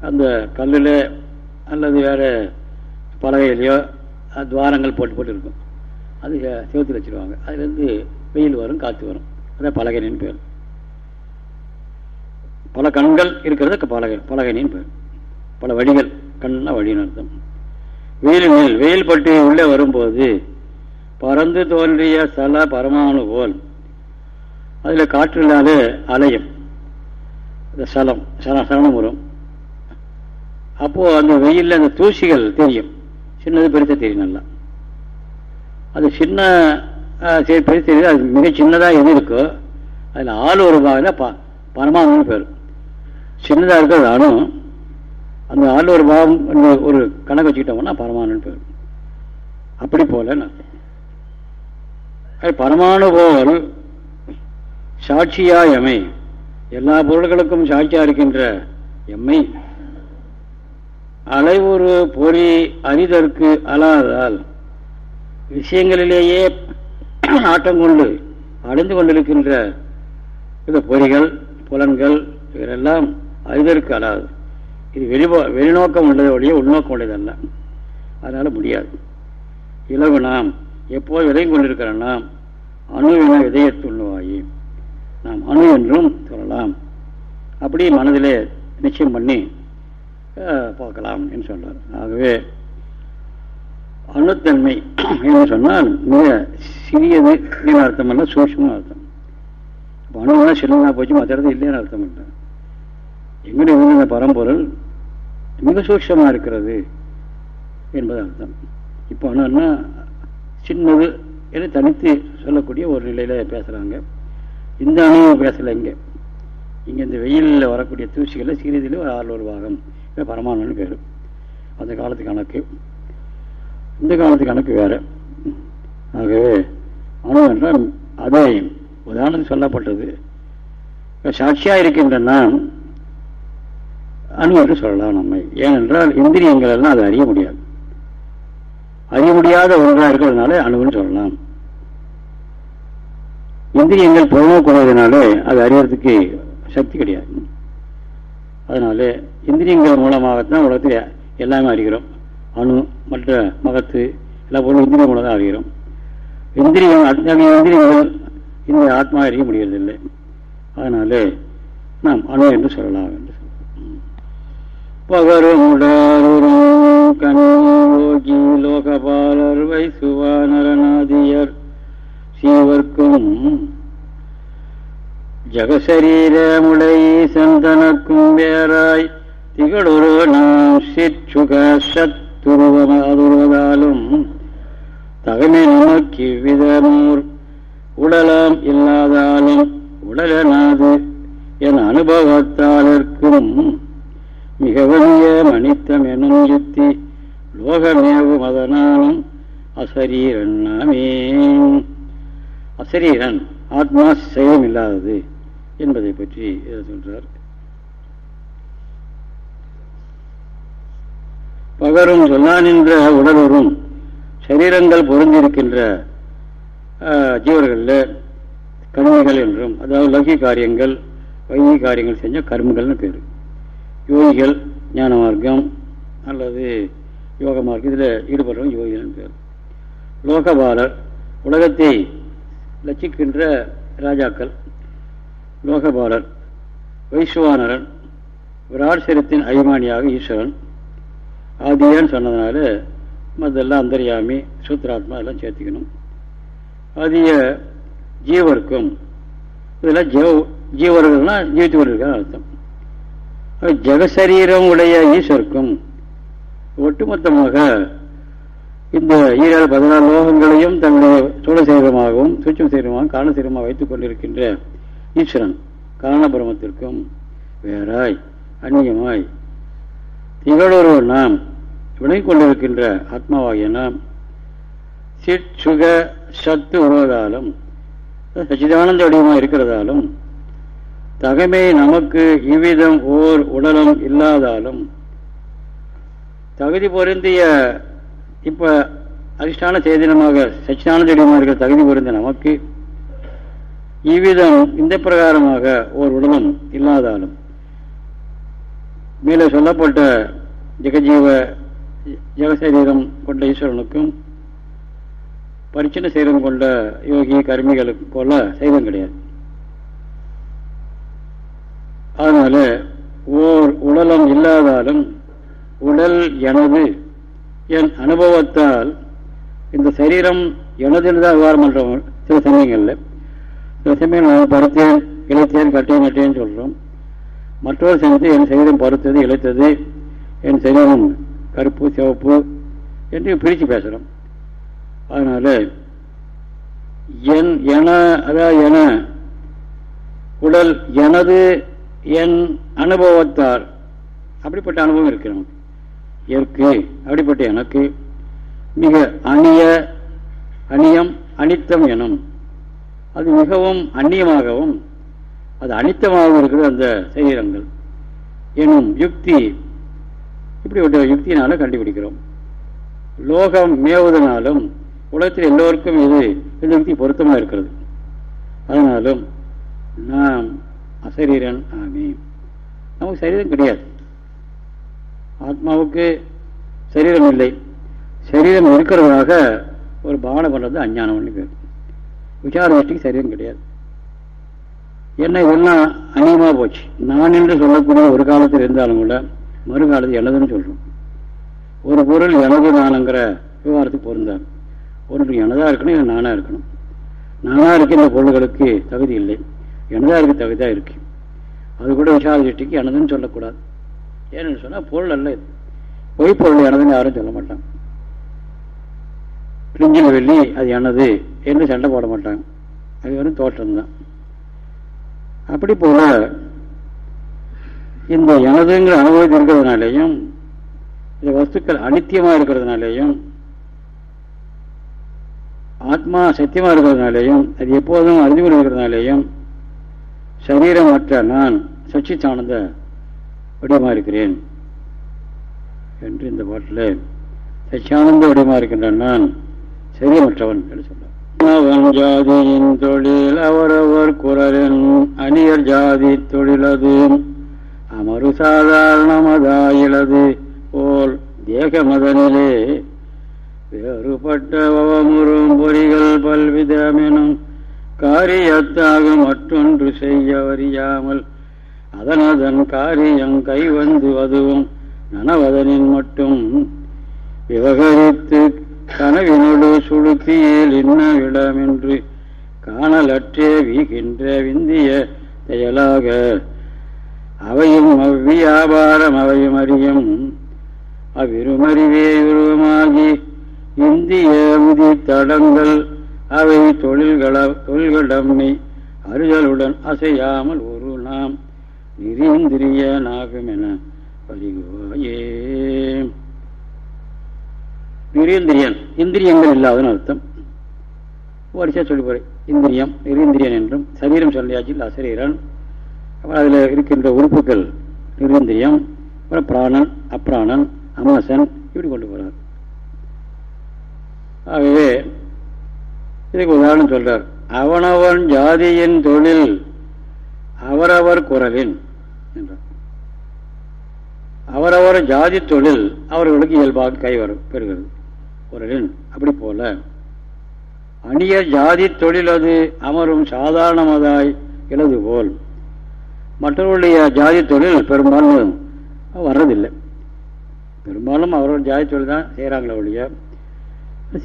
அந்த கல்லில் அல்லது வேறு பலகையிலையோ துவாரங்கள் போட்டு போட்டு இருக்கும் அது சிவத்தில் வச்சுருவாங்க. அதுலேருந்து வெயில் வரும் காற்று வரும். அதான் பலகனின்னு பேர். பல கண்கள் இருக்கிறது பலகை பலகனின்னு பேர். பல வழிகள் கண்ணா வழின்னு அர்த்தம். வெயில் மேல் வெயில் பட்டு உள்ளே வரும்போது பறந்து தோன்றிய சல பரமானு போல் அதில் காற்றில்லாத அலையும். இந்த சலம் சரணம் வரும். அப்போது அந்த வெயிலில் அந்த தூசிகள் தெரியும். சின்னது பெருத்த தெரியும் நல்லா. அது சின்ன பெருசு தெரியுது. அது மிக சின்னதாக எது இருக்கோ அதில் ஆள் ஒரு பாகில் ப பரமாணுன்னு பேர். சின்னதாக இருக்கிறது அணு அந்த ஆள் ஒரு பாவம் ஒரு கணக்கு வச்சுக்கிட்டோம்னா பரமாணுன்னு பேர். அப்படி போல பரமானு போல் சாட்சியாயமை. எல்லா பொருள்களுக்கும் சாட்சியா இருக்கின்ற எம்மை. அலைவுறு பொறி அறிதற்கு அலாதால் விஷயங்களிலேயே ஆட்டம் கொண்டு அடைந்து கொண்டிருக்கின்ற இந்த பொறிகள் புலன்கள் இவரெல்லாம் அறிதற்கு அலாது. இது வெளிபோ வெளிநோக்கம் உள்ளதை ஒழிய உள்நோக்கம் உள்ளதல்ல. அதனால முடியாது. இளவு நாம் எப்போது விதையும் கொண்டிருக்கிற நாம் அணுவின விதையத்துள்ளுவாயி நாம் அணு என்றும் சொல்லலாம். அப்படி மனதிலே நிச்சயம் பண்ணி பார்க்கலாம் என்று சொல்றார் ஆகவே அணுத்தன்மை என்று சொன்னால் மிக சிறியது அர்த்தம் அல்ல சூட்சமான அர்த்தம். இப்போ அணுவெல்லாம் சின்னதாக போச்சு மற்ற இடத்துல இல்லைன்னு அர்த்தம் இல்லை. எங்களுடைய இருந்த பரம்பொருள் மிக சூட்சமாக இருக்கிறது என்பது அர்த்தம். இப்போ அணுன்னா சின்னது என்று தனித்து சொல்லக்கூடிய ஒரு நிலையில் பேசுகிறாங்க இந்த அனுபவம் பேசலை இங்கே. இங்கே இந்த வெயிலில் வரக்கூடிய தூசிகளில் சிறிதில் ஒரு ஆறுநூறு பாகம். பரமானு பேர். அந்த காலத்து கணக்கு. இந்த காலத்து கணக்கு வேறு. ஆகவே அனுபவம் என்றால் அதை உதாரணத்துக்கு சொல்லப்பட்டது. சாட்சியாக இருக்கின்ற நான் அணு என்று சொல்லலாம் நம்மை. ஏனென்றால் இந்திரியங்கள் எல்லாம் அதை அறிய முடியாது. அறிய முடியாத ஒன்றாக இருக்கிறதுனால அணுன்னு சொல்லலாம். இந்திரியங்கள் புறமக்கூடாதனால அது அறியறதுக்கு சக்தி கிடையாது. அதனால இந்திரியங்கள் மூலமாகத்தான் உலகத்தில் எல்லாமே அறிகிறோம். அணு மற்ற மகத்து எல்லா பொருளும் இந்திரியம் மூலம் தான் அறிகிறோம். இந்திரியம் இந்திரியங்கள் இந்த ஆத்மா அறிய முடியறதில்லை. அதனால நாம் அணு என்று சொல்லலாம் என்று சொல்லலாம் பகரும் கண்ணோகி லோகபாலர் வைசுவானரநாதியர். சீவர்க்கும் ஜகசரீரமுடை சந்தனக்கும் வேறாய் திகழொரு நாம் சிற்றுக சத்துருவமாதுருவதாலும் தகமை நமக்கு இவ்விதமோர் உடலாம் இல்லாதாலும் உடலனாது என் அனுபவத்தாளர்க்கும் மிக வலிய மனித்தம் எனும் யுத்தி லோகமேவும் அதனாலும் அசரீரன்னாமே அசரீரன் ஆத்மா சைவம் இல்லாதது என்பதை பற்றி சொல்றார். பகரும் சொல்லானின்ற உடலோரும் சரீரங்கள் பொருந்திருக்கின்ற ஜீவர்களில் கர்மங்கள் என்றும் அதாவது லௌகி காரியங்கள் வைகி காரியங்கள் செஞ்ச கர்மங்கள்னு பேர். யோகிகள் ஞான மார்க்கம் அல்லது யோக மார்க்கம் இதில் ஈடுபடுறவங்க யோகிகள்னு பேர். லோகபாலர் உலகத்தை லட்சிக்கின்ற ராஜாக்கள் லோகபாலர் வைஸ்வானரன் விராட்சரத்தின் அபிமானியாக ஈஸ்வரன் ஆதியான்னு சொன்னதுனால மதெல்லாம் அந்தரியாமி சூத்ராத்மா எல்லாம் சேர்த்துக்கணும். அதிக ஜீவர்க்கும் இதெல்லாம் ஜீவ ஜீவர்கள்னால் ஜீவித்து கொண்டிருக்கான்னு அர்த்தம் ஜெகசரீரம் உடைய ஈஸ்வருக்கும் ஒட்டுமொத்தமாக இந்த ஈரல் பதினாறு லோகங்களையும் தன்னுடைய சூழ சீரமாகவும் சூட்சம் சீரமாகவும் காரண சீரமாக வைத்துக் கொண்டிருக்கின்ற ஈஸ்வரன் காரணபிரமத்திற்கும் வேறாய் அந்நியமாய் திகழொரு நாம் விளங்கிக் கொண்டிருக்கின்ற ஆத்மாவாகிய நாம் சிற்சுக சத்து உருவதாலும் சச்சிதானந்த வடிவமாக இருக்கிறதாலும் தகமை நமக்கு இவ்விதம் ஓர் உடலும் இல்லாதாலும் தகுதி பொருந்திய இப்ப அதிஷ்டான சேதனமாக சச்சிதானந்த இருக்கிற தகுதி பொருந்த நமக்கு இவ்விதம் இந்த பிரகாரமாக ஓர் உடலும் இல்லாதாலும் மேலே சொல்லப்பட்ட ஜெகஜீவ ஜெகசரீரம் கொண்ட ஈஸ்வரனுக்கும் பரிச்சின சீரம் கொண்ட யோகி கர்மிகளுக்கு போல சைவம் கிடையாது. அதனால ஓர் உடலம் இல்லாதாலும் உடல் எனது என் அனுபவத்தால் இந்த சரீரம் எனதுன்னு தான் விவகாரம் பண்ணுறவங்க சில சமயங்களில். சில சமயம் நான் பருத்தேன் இழைத்தேன் கட்டேன் நட்டேன்னு சொல்கிறோம் மற்றொரு சமயத்தில் என் சரீரம் பருத்தது இழைத்தது என் சரீரம் கருப்பு சிவப்பு என்று பிரித்து பேசுகிறோம் அதனால் என் என அதாவது என உடல் எனது என் அனுபவத்தால் அப்படிப்பட்ட அனுபவம் இருக்கு இருக்கு அப்படிப்பட்ட எனக்கு மிக அணிய அணியம் அனித்தம் எனும். அது மிகவும் அந்நியமாகவும் அது அனித்தமாகவும் இருக்கிறது அந்த சரீரங்கள். எனும் யுக்தி. இப்படிப்பட்ட ஒரு யுக்தியினால கண்டுபிடிக்கிறோம். லோகம் மேவுவதனாலும் உலகத்தில் எல்லோருக்கும் இது இந்த யுக்தி பொருத்தமாக இருக்கிறது. அதனாலும் நாம் அசரீரன் ஆமே. நமக்கு சரீரம் கிடையாது. ஆத்மாவுக்கு சரீரம் இல்லை. சரீரம் இருக்கிறதாக ஒரு பாவனை பண்ணுறது அஞ்ஞானம்னு பேர் விசார திருஷ்டிக்கு சரீரம் கிடையாது. என்ன இதெல்லாம் அநியமாக போச்சு. நான் என்று சொல்லக்கூடிய ஒரு காலத்தில் இருந்தாலும் கூட மறுகாலத்தில் எனதுன்னு சொல்கிறோம் ஒரு பொருள் எனது நானுங்கிற விவகாரத்துக்கு பொருந்தார் ஒன்று எனதாக இருக்கணும் இல்லை நானாக இருக்கணும். நானாக இருக்கின்ற பொருள்களுக்கு தகுதி இல்லை. எனதாக இருக்க தகுதியாக இருக்கு. அது கூட விசார திருஷ்டிக்கு எனதுன்னு சொல்லக்கூடாது. ஏன்னு சொன்னால் பொருள் அல்ல இது. பொய்ப்பொருள் எனதுன்னு யாரும் சொல்ல மாட்டாங்க. கிழிஞ்சின வெள்ளி அது எனது என்று சண்டை போட மாட்டாங்க. அது வெறும் தோற்றம்தான். அப்படி போல இந்த எனதுங்கிற அனுபவத்தில் இருக்கிறதுனாலேயும் இந்த வஸ்துக்கள் அனித்தியமாக இருக்கிறதுனாலேயும் ஆத்மா சத்தியமாக இருக்கிறதுனாலேயும் அது எப்போதும் அறிந்து கொண்டிருக்கிறதுனாலேயும் சரீரமற்ற நான் சச்சி சார்ந்த வடிவமாக இருக்கிறேன் என்று இந்த பாட்டில் சச்சியானந்த வடிவமாக இருக்கின்றான் நான் சரியமற்றவன் என்று சொல்றார் அவன் ஜாதியின் தொழில் அவரவர் குரலின் அந்நியர் ஜாதி தொழிலது. அமரு சாதாரணமதாயிலது போல் தேக மதனிலே வேறுபட்ட அவமுறும் பொறிகள் பல்விதமெனும் காரியத்தாக மற்றொன்று செய்ய அறியாமல் அதனதன் காரியம் கைவந்து அதுவும் நனவதனின் மட்டும். விவகரித்து கனவினோடு சுழுத்தியில் இன்ன விடமென்று காணலற்றே வீகின்ற விந்திய செயலாக. அவையும் அவ்வியாபாரம் அவையும் அறியும். அவ்விருமறிவே உருவமாகி இந்திய உதி தடங்கள் அவை தொழில்கள தொழில்களம்மை அறிதலுடன் அசையாமல் ஒரு நாம் நிரீந்திரியனாகும் என பதிவாயே நிரேந்திரியன் இந்திரியங்கள் இல்லாதன்னு அர்த்தம். வரிசையாக சொல்லி போறேன். இந்திரியம் நிரேந்திரியன் என்றும் சரீரம் சொல்லியாச்சில் அசரீரன். அப்புறம் அதில் இருக்கின்ற உறுப்புகள் நிரேந்திரியம் அப்புறம் பிராணன் அப்ராணன் அமாசன் இப்படி கொண்டு போகிறார் ஆகவே இதுக்கு உதாரணம் சொல்றார். அவனவன் ஜாதியின் தொழில் அவரவர் குரலின் என்றார் அவரவர் ஜாதி தொழில் அவர்களுக்கு இயல்பாக கைவரும் பெறுகிறது. குரலின் அப்படி போல அந்நிய ஜாதி தொழில் அது அமரும் சாதாரணமதாய் இழது போல். மற்றவர்களுடைய ஜாதி தொழில் பெரும்பாலும் வர்றதில்லை. பெரும்பாலும் அவரோட ஜாதி தொழில் தான் செய்கிறாங்களே ஒழிய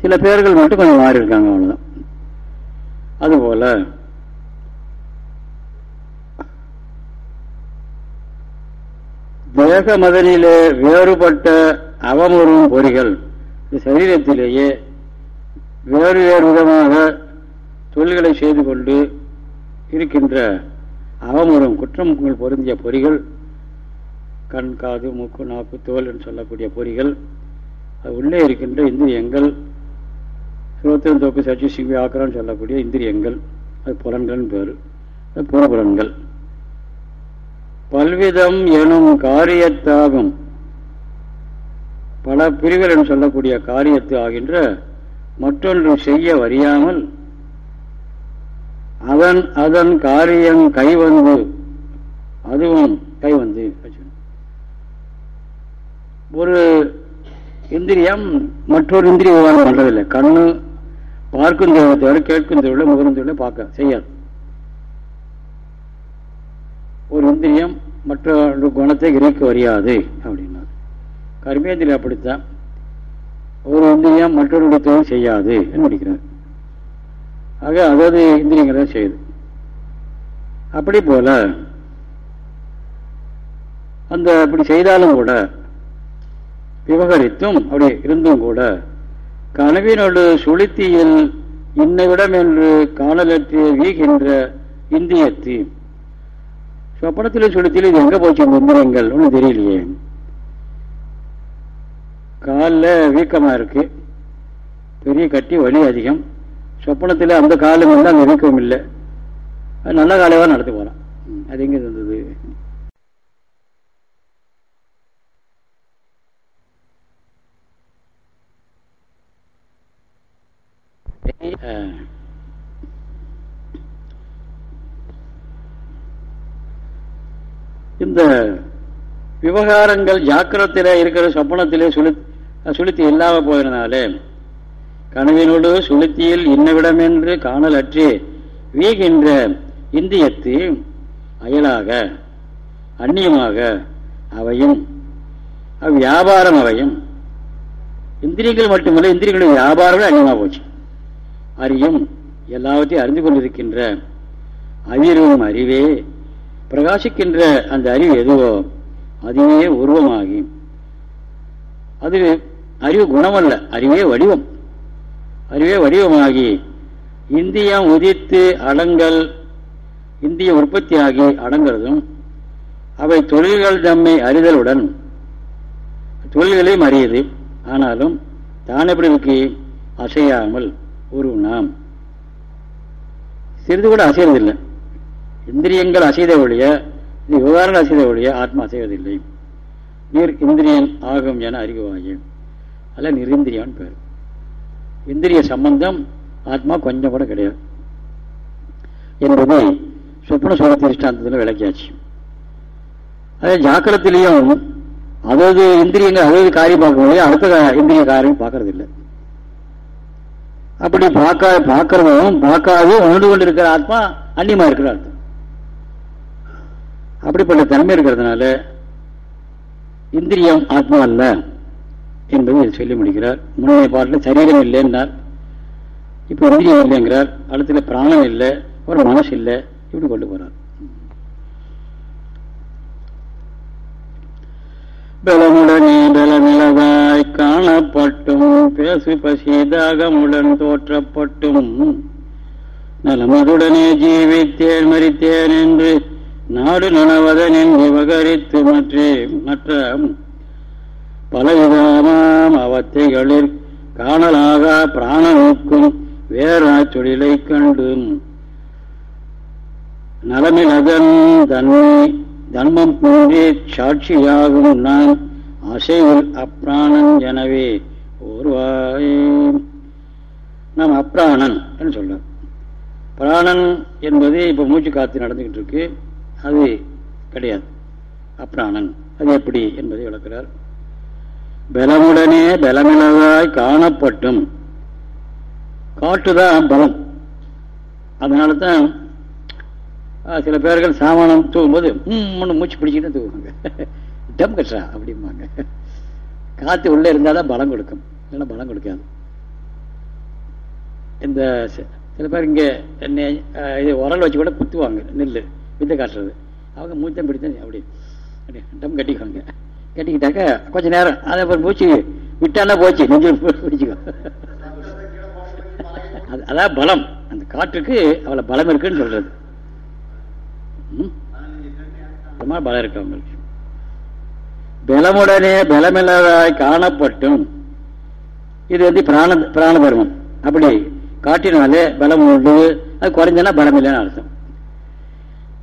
சில பேர்கள் மட்டும் கொஞ்சம் மாறி இருக்காங்க அவ்வளோதான் அதுபோல் தேக மதனிலே வேறுபட்ட அவமுறும் பொறிகள். சரீரத்திலேயே வேறு வேறு விதமாக தொழில்களை செய்து கொண்டு இருக்கின்ற அவமுறும் குற்றம் பொருந்திய பொறிகள் கண் காது மூக்கு நாக்கு தோல் என்று சொல்லக்கூடிய பொறிகள் அது உள்ளே இருக்கின்ற இந்திரியங்கள். சுரோத்திரம் தோக்கு சச்சி சிங்கி ஆக்கரான்னு சொல்லக்கூடிய இந்திரியங்கள். அது புலன்கள் பேர். அது புறபுலன்கள் பல்விதம் எனும் காரியத்தாகும். பல பிரிவுகள் என்று சொல்லக்கூடிய காரியத்து ஆகின்ற மற்றொன்று செய்ய வரியாமல் அதன் அதன் காரியம் கைவந்து அதுவும் கைவந்து. ஒரு இந்திரியம் மற்றொரு இந்திரிய விவகாரம் பண்றதில்லை. கண்ணு பார்க்கும் தேவத்தை கேட்கும் தேவையில்லை முகரும் தேவையில்லை பார்க்க செய்யாது ஒரு இந்திரியம் மற்ற குணத்தை கிரகிக்க வரையாது அப்படின்னா கர்மேந்திரியம் அப்படித்தான். ஒரு இந்திரியம் மற்றொரு தொழில் செய்யாது முடிக்கிறார் ஆக அதாவது இந்திரியங்களை செய்யுது. அப்படி போல அந்த அப்படி செய்தாலும் கூட விவகரித்தும் அப்படி இருந்தும் கூட கனவினோடு சுளுத்தியில் இன்னவிடம் என்று காணலற்று வீகின்ற இந்தியத்தையும் சொப்பனத்தில் சுளுத்தியில் இது எங்க போச்சு இந்த ஒன்றும் தெரியலையே. காலில் வீக்கமாக இருக்கு. பெரிய கட்டி வலி அதிகம். சொப்பனத்தில் அந்த காலம் வந்து அங்கே வீக்கம் இல்லை. அது நல்ல காலையாக நடத்தி போகிறான் அது எங்கே இருந்தது? இந்த விவகாரங்கள் ஜாக்கிரத்திலே இருக்கிற சொப்பனத்திலே சுழி சுளுத்தி இல்லாம போயிருந்தாலே கனவினோடு சுளுத்தியில் இன்னவிடமென்று காணல் அற்றி வீகின்ற இந்தியத்து அயலாக அந்நியமாக அவையும் அவ்வியாபாரம் அவையும் இந்திரியங்கள் மட்டுமல்ல இந்திரியங்களுடைய வியாபாரமே அந்நியமாக போச்சு. அறியும் எல்லாவற்றையும் அறிந்து கொண்டிருக்கின்ற அறிவும் அறிவே பிரகாசிக்கின்ற அந்த அறிவு எதுவோ அதுவே உருவமாகி. அது அறிவு குணமல்ல அறிவே வடிவம். அறிவே வடிவமாகி இந்தியம் உதித்து அடங்கல் இந்திய உற்பத்தியாகி அடங்கிறதும் அவை தொழில்கள் தம்மை அறிதலுடன் தொழில்களையும் அறியுது. ஆனாலும் தான் எப்படி இருக்கு அசையாமல் உருவனாம் சிறிது கூட அசைறதில்லை இந்திரியங்கள் அசைத ஒழிய இது விவகாரங்கள் அசைத ஒழிய ஆத்மா அசைவதில்லை. நீர் இந்திரியன் ஆகும் என அறிவாயே அல்ல நிரிந்திரியான் பேர். இந்திரிய சம்பந்தம் ஆத்மா கொஞ்சம் கூட கிடையாது. என்பது சொப்ன சோழ திருஷ்டாந்தத்தில் விளக்கியாச்சு. அதே ஜாக்கிரத்திலையும் அதாவது இந்திரியங்கள் அதாவது காரியம் பார்க்க அடுத்த இந்திரிய காரியம் பார்க்கறது இல்லை அப்படி பார்க்க பார்க்கறதும் பார்க்காது உணர்ந்து கொண்டிருக்கிற ஆத்மா அந்நியமாக இருக்கிற அர்த்தம். அப்படிப்பட்ட தன்மை இருக்கிறதுனால இந்திரியம் ஆத்மா அல்ல என்பதை சொல்லி முடிக்கிறார். முன்னைய பாட்டில் சரீரம் இல்லைன்னார் இப்போ இந்திரியம் இல்லைங்கிறார் அடுத்துல பிராணம் இல்லை ஒரு மனசு இல்லை இப்படி கொண்டு போறார். பலமுடனே பலமிளவாய் காணப்பட்டும் பேசு பசி தாகமுடன் தோற்றப்பட்டும். நலமதுடனே ஜீவித்தேன் மறித்தேன் என்று நாடு நனவதனின் விவகரித்து மற்றே மற்ற பலவிதமாம் அவத்தைகளில் காணலாக பிராணனுக்கும் வேறா தொழிலை கண்டும். நலமிலதன் தன்மை தன்மம் போன்றே சாட்சியாகும் நான் அசைவில் அப்பிராணன் எனவே ஒருவாயே நாம் அப்பிராணன் என்று சொல்ல பிராணன் என்பது இப்போ மூச்சு காத்து நடந்துகிட்டு இருக்கு. அது கிடையாது. அப்ராணன். அது எப்படி என்பதை விளக்கிறார். பலமுடனே பலமிழதாய் காணப்பட்டும். காட்டுதான் பலம். அதனால தான் சில பேர்கள் சாமானம் தூங்கும்போது ஒன்று மூச்சு பிடிச்சிட்டு தூங்குவாங்க டம் கட்டுறா அப்படிம்பாங்க. காற்று உள்ளே இருந்தால் தான் பலம் கொடுக்கும். இல்லைன்னா பலம் கொடுக்காது. இந்த சில பேர் இங்கே என்ன இது உரல் வச்சு கூட குத்துவாங்க நெல் வித்தை காட்டுறது. அவங்க மூச்சம் பிடித்தது அப்படி. டம் கட்டிக்குவாங்க. கட்டிக்கிட்டாக்க கொஞ்ச நேரம். அதை அப்புறம் மூச்சு விட்டானா போச்சு. நெஞ்சு பிடிச்சிக்கோ அதான் பலம். அந்த காற்றுக்கு அவ்வளோ பலம் இருக்குன்னு சொல்றது. பலம் இருக்கு அவங்களுக்கு. பலமுடனே பலமில்லாதாய் காணப்பட்டும். இது வந்து பிராண பிராணபர்மம். அப்படி காட்டினாலே பலம் உண்டு. அது குறைஞ்சனா பலம் இல்லைன்னு அர்த்தம்.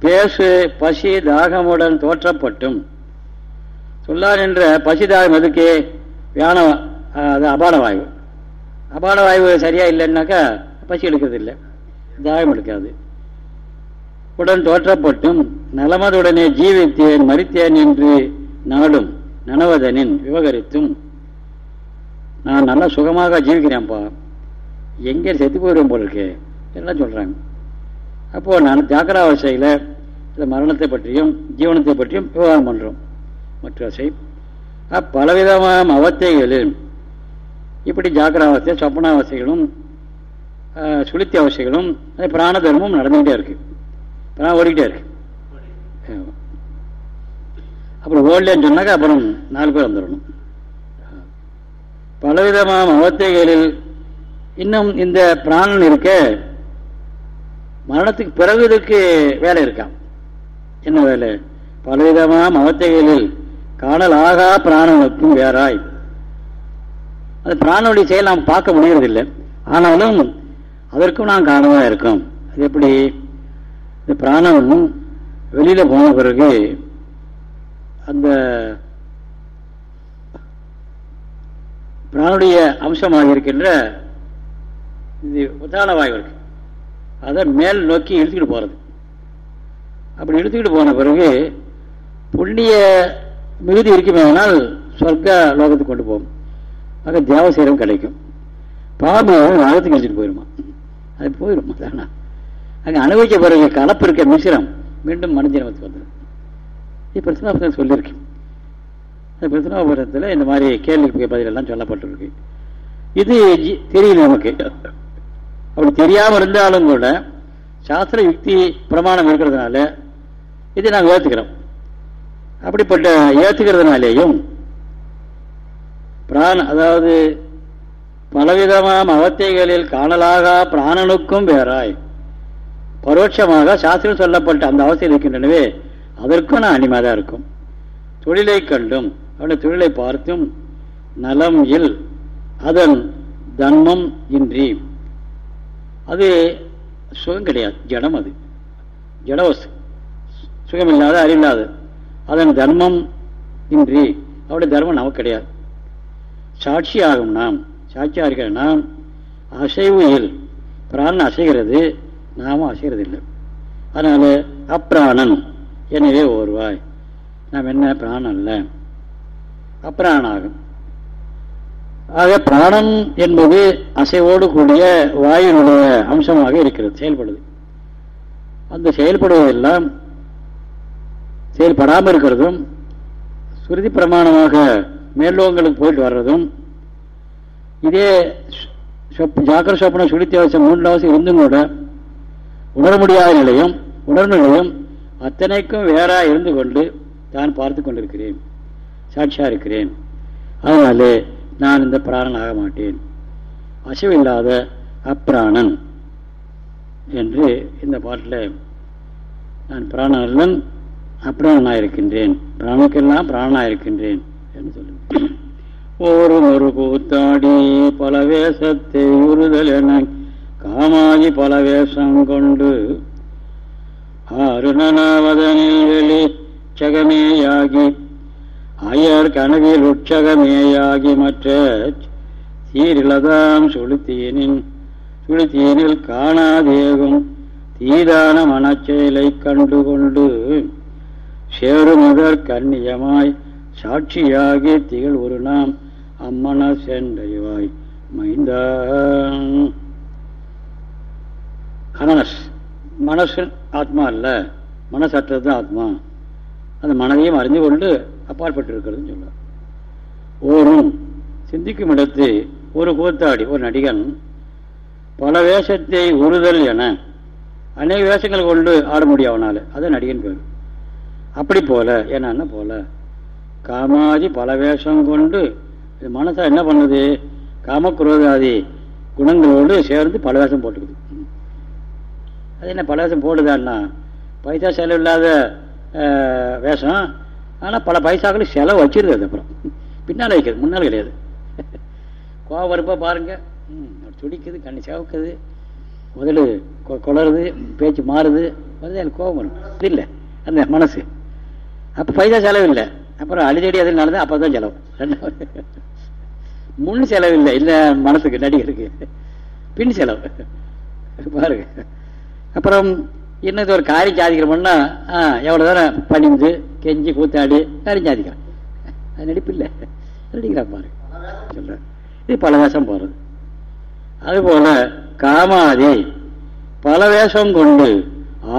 பேசு பசி தாகமுடன் தோற்றப்பட்டும். சொல்லார் என்ற பசி தாகம் எதுக்கு? வியான அது அபான வாயு அபான வாயு சரியா இல்லைன்னாக்கா பசி எடுக்கிறது இல்லை தாகம் எடுக்காது. உடன் தோற்றப்பட்டும் நலமதுடனே ஜீவித்தேன் மறித்தேன் என்று நாடும் நனவதனின் விவகரித்தும். நான் நல்லா சுகமாக ஜீவிக்கிறேன்ப்பா. எங்கே செத்து போயிடுவோம் போல இருக்கு. எல்லாம் சொல்றாங்க? அப்போது நான் ஜாக்கிராவசையில் இந்த மரணத்தை பற்றியும் ஜீவனத்தை பற்றியும் விவகாரம் பண்ணுறோம் மற்ற வசை பலவிதமான அவத்தைகளில் இப்படி ஜாக்கிராவஸ்தை சொப்பனாவசைகளும் சுளுத்தி அவசைகளும் பிராண தர்மம் நடந்துகிட்டே இருக்கு. பிராணம் ஓடிக்கிட்டே இருக்கு. அப்புறம் ஓடலன்னு சொன்னாக்கா அப்புறம் நாலு பேர் வந்துடணும். பலவிதமான அவத்தைகளில் இன்னும் இந்த பிராணன் இருக்க மரணத்துக்கு பிறகு இதுக்கு வேலை இருக்கான் என்ன வேலை? பலவிதமான அவத்தைகளில் காணலாகா பிராணனுக்கும் வேறாய் அது பிராணனுடைய செயல் நாம் பார்க்க முடியறதில்லை. ஆனாலும் அதற்கும் நாம் காரணமாக இருக்கோம். அது எப்படி? இந்த பிராணம் வெளியில போன பிறகு அந்த பிராணுடைய அம்சமாக இருக்கின்ற இது உதாரண வாயு இருக்கு. அதை மேல் நோக்கி இழுத்துக்கிட்டு போகிறது அப்படி இழுத்துக்கிட்டு போன பிறகு புண்ணிய மிகுதி இருக்குமேனால் சொர்க்க லோகத்துக்கு கொண்டு போகும். ஆக தேவசீரம் கிடைக்கும். பாம்பு நகத்துக்கு எடுத்துட்டு போயிருமா? அது போயிடும் தானா அங்கே அனுபவிக்க பிறகு கலப்பு இருக்க மிசிரம் மீண்டும் மனஜனமத்துக்கு வந்துடும். இது பிரச்சனாபுரத்தில் சொல்லியிருக்கேன் அந்த பிரச்சனாபுரத்தில் இந்த மாதிரி கேள்விக்கு பதிலெல்லாம் சொல்லப்பட்டிருக்கு. இது தெரியல நமக்கு. அப்படி தெரியாமல் இருந்தாலும் கூட சாஸ்திர யுக்தி பிரமாணம் இருக்கிறதுனால இதை நாங்கள் ஏற்றுக்கிறோம் அப்படிப்பட்ட ஏற்றுக்கிறதுனாலேயும் பிராண் அதாவது பலவிதமான அவத்தைகளில் காணலாக பிராணனுக்கும் வேறாய். பரோட்சமாக சாஸ்திரம் சொல்லப்பட்ட அந்த அவசியம் இருக்கின்றனவே அதற்கும் நான் தான் இருக்கும். தொழிலை கண்டும் அவருடைய தொழிலை பார்த்தும் நலம் இல் அதன் தன்மம் இன்றி. அது சுகம் கிடையாது. ஜடம் அது. ஜடவசு சுகமில்லாத அறிவில்லாத. அதன் தர்மம் இன்றி அவருடைய தர்மம் நமக்கு கிடையாது. சாட்சி ஆகும் நாம். சாட்சியாக இருக்கிற நாம் அசைவு இல் பிராணன் அசைகிறது நாமும் அசைகிறது இல்லை அதனால அப்பிராணன் எனவே ஓர்வாய். நாம் என்ன பிராணம் இல்லை அப்பிராணாகும் ஆக பிராணம் என்பது அசைவோடு கூடிய வாயுனுடைய அம்சமாக இருக்கிறது செயல்படுது. அந்த செயல்படுவதெல்லாம் செயல்படாமல் இருக்கிறதும் சுருதி பிரமாணமாக மேல்லோகங்களுக்கு போயிட்டு வர்றதும் இதே ஜாக்கிர சொப்பன சுழித்தியாவசியம் மூன்றாவது இருந்தும் கூட உணர முடியாத நிலையும் உணர்ந்த நிலையும் அத்தனைக்கும் வேறா இருந்து கொண்டு தான் பார்த்து கொண்டிருக்கிறேன் சாட்சியாக இருக்கிறேன். அதனாலே நான் இந்த பிராணன் ஆக மாட்டேன். அசைவில்லாத அப்பிராணன் என்று இந்த பாட்டில் நான் பிராணன் அப்பிராணனாயிருக்கின்றேன் பிராணுக்கெல்லாம் பிராணனாயிருக்கின்றேன் என்று சொல்லுங்கள் ஒரு ஒரு கூத்தாடி பல வேஷத்தை உறுதல் என காமாகி பல வேஷம் கொண்டு அருணனாவதனில் வெளி சகமேயாகி அயர் கனவில் உற்சகமேயாகி மற்ற சீரிலதாம் சுளுத்தியனின் சுளுத்தியனில் காணாதேகும் தீதான மனச்செயலை கண்டு கொண்டு சேருமதர் கண்ணியமாய் சாட்சியாகி திகழ் ஒரு நாம் அம்மன சென்றைவாய் மைந்தா அனனஸ் மனசு ஆத்மா அல்ல மனசற்றது ஆத்மா. அந்த மனதையும் அறிந்து கொண்டு அப்பாற்பட்டு இருக்கிறதுன்னு ஓரும் சிந்திக்கும் இடத்து ஒரு கூத்தாடி ஒரு நடிகன் பல வேஷத்தை உறுதல் என அநேக வேஷங்கள் கொண்டு ஆட முடியும் அவனால். அது நடிகன் பேர். அப்படி போல என்னன்னா போல காமாதி பல வேஷம் கொண்டு மனசை என்ன பண்ணுது? காமக்ரோதாதி குணங்களோடு சேர்ந்து பல வேஷம் போட்டுக்குது. அது என்ன பல வேஷம் போடுதான்னா பைசா செலவு இல்லாத வேஷம் ஆனால் பல பைசாக்களும் செலவு வச்சிருது அது அப்புறம். பின்னால் வைக்கிறது முன்னால் கிடையாது. கோவம் வரப்போ பாருங்க. துடிக்குது கண்ணு சேவக்குது முதல் குளருது பேச்சு மாறுது. வந்து எனக்கு கோபம் வரும். இது இல்லை. அந்த மனசு. அப்போ பைசா செலவு இல்லை. அப்புறம் அடிதடி அதில் நடந்தால் அப்போ தான் செலவு. ரெண்டாவது முன் செலவு இல்லை. இல்லை மனசுக்கு நடிகருக்கு. பின் செலவு. பாருங்க. அப்புறம் என்னது ஒரு காரியம் சாதிக்கிறோம்னா எவ்வளோ தூரம் பணிந்து கெஞ்சி கூத்தாடி காரியம் அது நடிப்பு இல்லை நடிக்கிறான் பாரு. சொல்கிறேன் இது பல வேஷம் போகிறது அதுபோல் காமாதி பல வேஷம் கொண்டு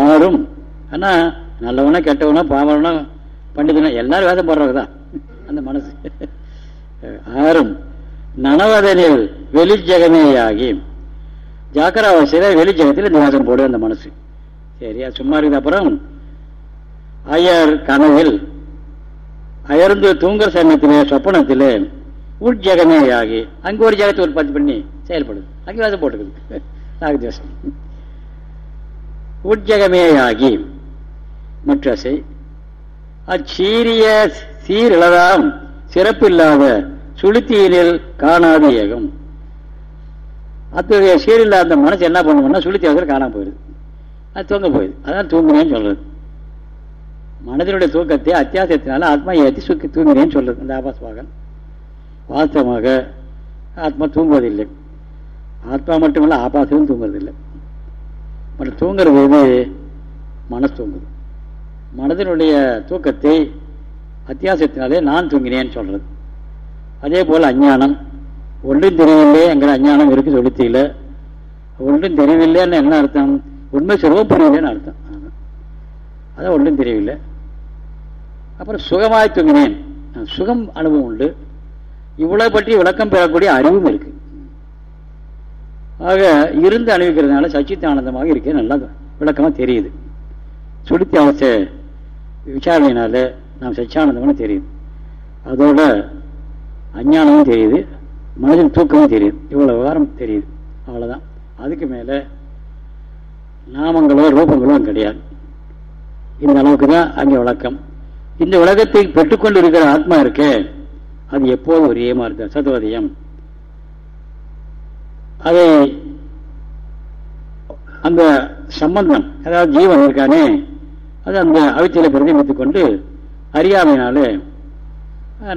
ஆறும் ஆனால் நல்லவனா கெட்டவனா பாவனா பண்டிதனா எல்லாரும் வேஷம் போடுறவங்க தான். அந்த மனசு. ஆறும் நனவதனில் வெளிஜகமேயாகி. ஜாக்கிராவசியில வெளிஜகத்தில் இந்த வேஷம் போடு அந்த மனசு. சரியா சும்மா இருக்குது. அப்புறம் ஐயர் கனவில் அயர்ந்து தூங்குற சமயத்திலே சொப்பனத்திலே உட்ஜகமே ஆகி அங்கே ஒரு ஜகத்தை உற்பத்தி பண்ணி செயல்படுது. அங்கே வேதம் போட்டுக்குது. நாகதேசம் உட்ஜகமே ஆகி மற்றசை அச்சீரிய சீரிழதாம் சிறப்பில்லாத சுளுத்தியினில் காணாத ஏகம். அத்தகைய சீரில்லாத மனசு என்ன பண்ணுவோம்னா சுளுத்தி அவசரம் காணாம போயிடுது. அது தூங்க போயிடுது. அதான் தூங்குறேன்னு சொல்றது. மனதினுடைய தூக்கத்தை அத்தியாசத்தினால ஆத்மா ஏற்றி சுக்கி தூங்குறேன்னு சொல்றது. அந்த ஆபாஸ்வாகன் வாஸ்தவமாக ஆத்மா தூங்குவதில்லை. ஆத்மா மட்டுமல்ல ஆபாசமும் தூங்குறதில்லை பட் மற்ற தூங்குறது எது மனசு தூங்குது. மனதினுடைய தூக்கத்தை அத்தியாசத்தினாலே நான் தூங்கினேன்னு சொல்றது. அதே போல் அஞ்ஞானம். ஒன்றும் தெரியவில்லை எங்கள் அஞ்ஞானம் இருக்கு சொல்லித்தீங்கள ஒன்றும் தெரியவில்லைன்னு என்ன அர்த்தம்? உண்மை சொல்லுவோம் புரியலன்னு அர்த்தம். அதான் ஒன்றும் தெரியவில்லை. அப்புறம் சுகமாய் தூங்கினேன். சுகம் அனுபவம் உண்டு. இவ்வளோ பற்றி விளக்கம் பெறக்கூடிய அறிவும் இருக்கு. ஆக இருந்து அணிவிக்கிறதுனால சச்சித்தானந்தமாக இருக்க நல்லா விளக்கமாக தெரியுது. சுடுத்தி அவசை விசாரணையினால நாம் சச்சியானந்தம்னு தெரியுது அதோட அஞ்ஞானமும் தெரியுது மனதில் தூக்கமும் தெரியுது. இவ்வளோ விவகாரம் தெரியுது அவ்வளோதான் அதுக்கு மேலே நாமங்களோ ரூபங்களோ கிடையாது. இந்த அளவுக்கு தான் அங்கே விளக்கம். இந்த உலகத்தை பெற்றுக்கொண்டு இருக்கிற ஆத்மா இருக்கே. அது எப்போதும் ஒரே மாதிரி தான் சதவதயம். அதை அந்த சம்பந்தம் அதாவது ஜீவன் இருக்கானே அது அந்த அவித்தியில பிரதிபலித்துக் கொண்டு அறியாமையினால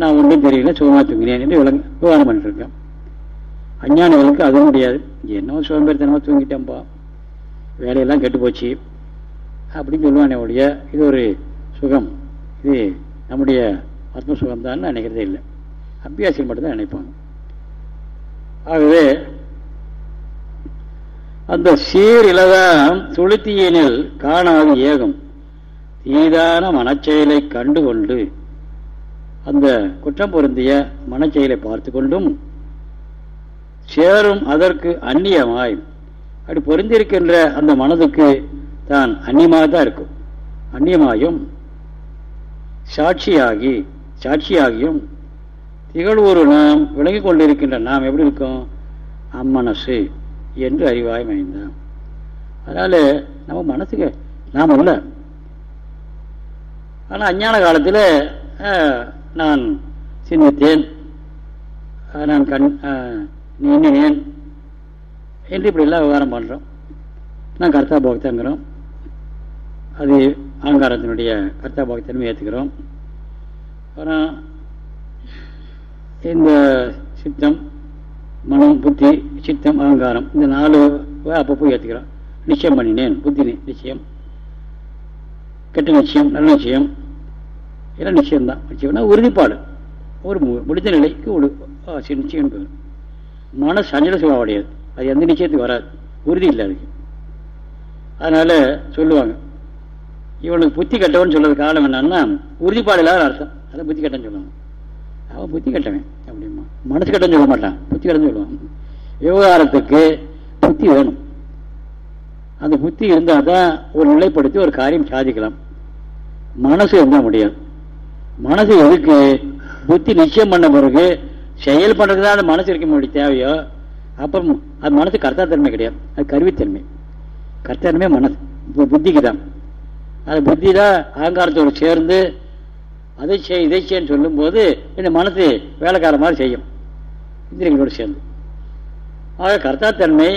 நான் ஒன்றும் தெரியல சுகமா தூங்கினேன் என்று விளங்க விவகாரம் பண்ணிட்டு இருக்கேன் அஞ்ஞானிகளுக்கு அதுவும் முடியாது. என்னவோ சுதந்திரத்தனமா தூங்கிட்டேன்ப்பா வேலையெல்லாம் கெட்டு போச்சு. அப்படின்னு சொல்லுவானே ஒழிய இது ஒரு சுகம். இது நம்முடைய ஆத்மசுகம் தான் நினைக்கிறதே இல்லை. அபியாசிகள் மட்டும்தான் நினைப்பாங்க. ஆகவே அந்த சீர் இலதாம் சுளுத்தியினில் காணாது ஏகம். தீதான மனச்செயலை கண்டுகொண்டு அந்த குற்றம் பொருந்திய மனச்செயலை பார்த்து கொண்டும் சேரும் அதற்கு அந்நியமாய். அப்படி பொருந்திருக்கின்ற அந்த மனதுக்கு தான் அந்நியமாக தான் இருக்கும். அந்நியமாயும் சாட்சியாகி சாட்சியாகியும் திகழ்வொரு நாம் விளங்கிக் கொண்டிருக்கின்ற நாம் எப்படி இருக்கோம்? அம்மனசு என்று அறிவாய் அமைந்தான் அதனால நம்ம மனசுக்கு நாம் இல்லை ஆனால் அஞ்ஞான காலத்தில் நான் சிந்தித்தேன். நான் கண் எண்ணினேன் என்று இப்படி எல்லாம் விவகாரம் பண்ணுறோம் நான் கர்த்தா போக்தாங்கிறோம் அது அகங்காரத்தினுடைய கர்த்தா பாகத்தன்மை ஏற்றுக்கிறோம் அப்புறம் இந்த சித்தம் மனம் புத்தி சித்தம் அகங்காரம் இந்த நாலு அப்பப்போ ஏற்றுக்கிறோம் நிச்சயம் பண்ணினேன் புத்தி நிச்சயம். கெட்ட நிச்சயம் நல்ல நிச்சயம். எல்லாம் நிச்சயம்தான். நிச்சயம்னா உறுதிப்பாடு. ஒரு முடிந்த நிலைக்கு ஒரு நிச்சயம் பேர் மன சஞ்சல சுபாவுடையது அது எந்த நிச்சயத்துக்கு வராது. உறுதி இல்லை அதுக்கு. அதனால சொல்லுவாங்க இவனுக்கு புத்தி கட்டவன் சொல்றது காரணம் என்னன்னா உறுதிப்பாடு இல்லாத அர்த்தம் அதான் புத்தி கட்டன்னு சொல்லுவாங்க அவன் புத்தி கட்டவன் அப்படிமா மனசு கட்டன்னு சொல்ல மாட்டான். புத்தி கட்டன்னு சொல்லுவான். விவகாரத்துக்கு புத்தி வேணும். அந்த புத்தி இருந்தால் தான் ஒரு நிலைப்படுத்தி ஒரு காரியம் சாதிக்கலாம். மனசு இருந்தால் முடியாது. மனசு எதுக்கு? புத்தி நிச்சயம் பண்ண பிறகு செயல் பண்ணுறதுக்கு தான் அந்த மனசு இருக்க முடியும் தேவையோ அப்புறம் அது மனசு கர்த்தாத்தன்மை கிடையாது. அது கருவித்தன்மை. கர்த்தன்மை மனசு. புத்திக்கு தான் அது புத்தி தான் அகங்காரத்தோடு சேர்ந்து அதை செய் இதை செய்யன்னு சொல்லும்போது இந்த மனசு வேலைக்கார மாதிரி செய்யும். இந்திரியங்களோடு சேர்ந்து. ஆக கர்த்தாத்தன்மை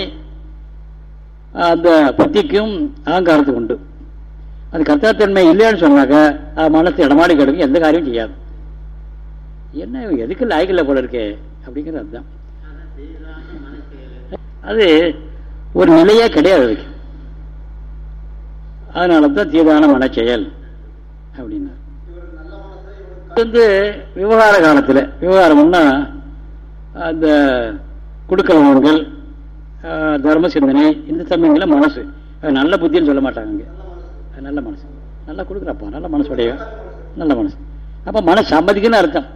அந்த புத்திக்கும் அகங்காரத்துக்கு உண்டு. அது கர்த்தாத்தன்மை இல்லைன்னு சொன்னாக்க மனசு இடமாடி கிடக்கும் எந்த காரியமும் செய்யாது. என்ன எதுக்கு லாய்க்கில் போல இருக்கே? அப்படிங்கிறது அதுதான். அது ஒரு நிலையே கிடையாது அதுக்கு. அதனால தான் தீதான மனச்செயல் அப்படின்னா வந்து விவகார காலத்தில் விவகாரம்னா அந்த குடுக்கலவங்கள் தர்ம சிந்தனை இந்த சமயங்கள மனசு. நல்ல புத்தின்னு சொல்ல மாட்டாங்க நல்ல மனசு. நல்லா கொடுக்குறப்பா நல்ல மனசுடைய நல்ல மனசு. அப்போ மன சம்மதிக்குன்னு அர்த்தம்.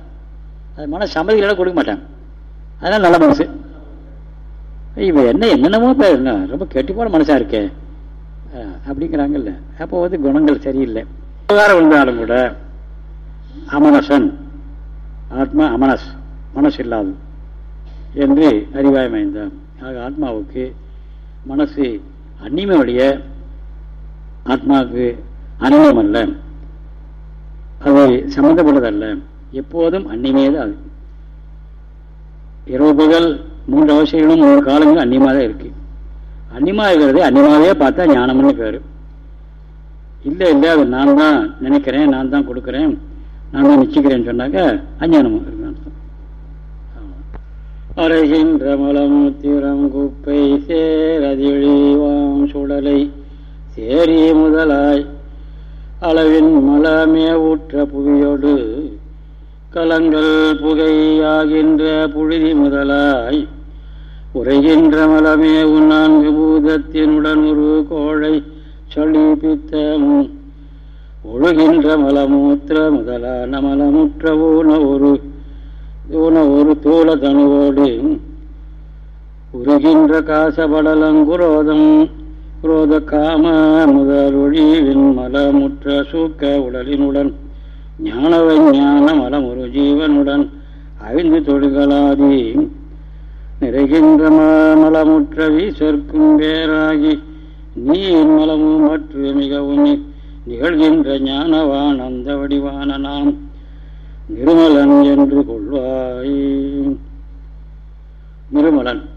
அது மன சம்மதிக்கலாம் கொடுக்க மாட்டாங்க. அதனால நல்ல மனசு. இவ என்ன என்னென்னமோ பேர் என்ன ரொம்ப கெட்டிப்போன மனசா இருக்கே. அப்படிங்கிறாங்கல்ல. அப்போ வந்து குணங்கள் சரியில்லை. விவகாரம் இருந்தாலும் கூட அமனசன். ஆத்மா அமனஸ் மனசு இல்லாது என்று அறிவாயம் அமைந்தான் ஆக ஆத்மாவுக்கு மனசு அந்நிமை வழிய ஆத்மாவுக்கு அனுபவம் அல்ல அது சம்பந்தப்பட்டதல்ல. எப்போதும் அந்நியமே அது. இரவு பகல் மூன்று அவசியங்களும் மூணு காலங்களும் அந்நியமாக தான் இருக்கு. அன்னிமா இருக்கிறது அன்னிமாவே பார்த்தா ஞானம்னு பேர். இல்லை இல்லை அது நான் தான் நினைக்கிறேன் நான் தான் கொடுக்குறேன் நான் தான் நிச்சயிக்கிறேன்னு சொன்னாக்க அஞ்ஞானமாக இருக்குன்னு அர்த்தம். அரைகின்ற மலமுத்திரம் குப்பை சேரதிழிவாம் சுடலை சேரி முதலாய் அளவின் மலமே ஊற்ற புவியோடு கலங்கள் புகையாகின்ற புழுதி முதலாய் உரைகின்ற மலமே உன் நான்கு பூதத்தினுடன் ஒரு கோழை சொல்லி பித்தமும் ஒழுகின்ற மலமூத்திர முதலான மலமுற்ற ஊன ஒரு ஊன ஒரு தூள தனுவோடு. உருகின்ற காசபடலங்குரோதம் குரோத காம முதலொழிவின் மலமுற்ற சூக்க உடலினுடன் ஞானவஞான மலமுரு ஜீவனுடன் ஐந்து தொழுகளாதி. நிறைகின்ற மலமுற்ற வீசற்கும் பேராகி நீர் மலமும் மற்ற மிகவும் நிகழ்கின்ற ஞானவான் அந்த வடிவான நாம் நிருமலன் என்று கொள்வாய். நிருமலன்.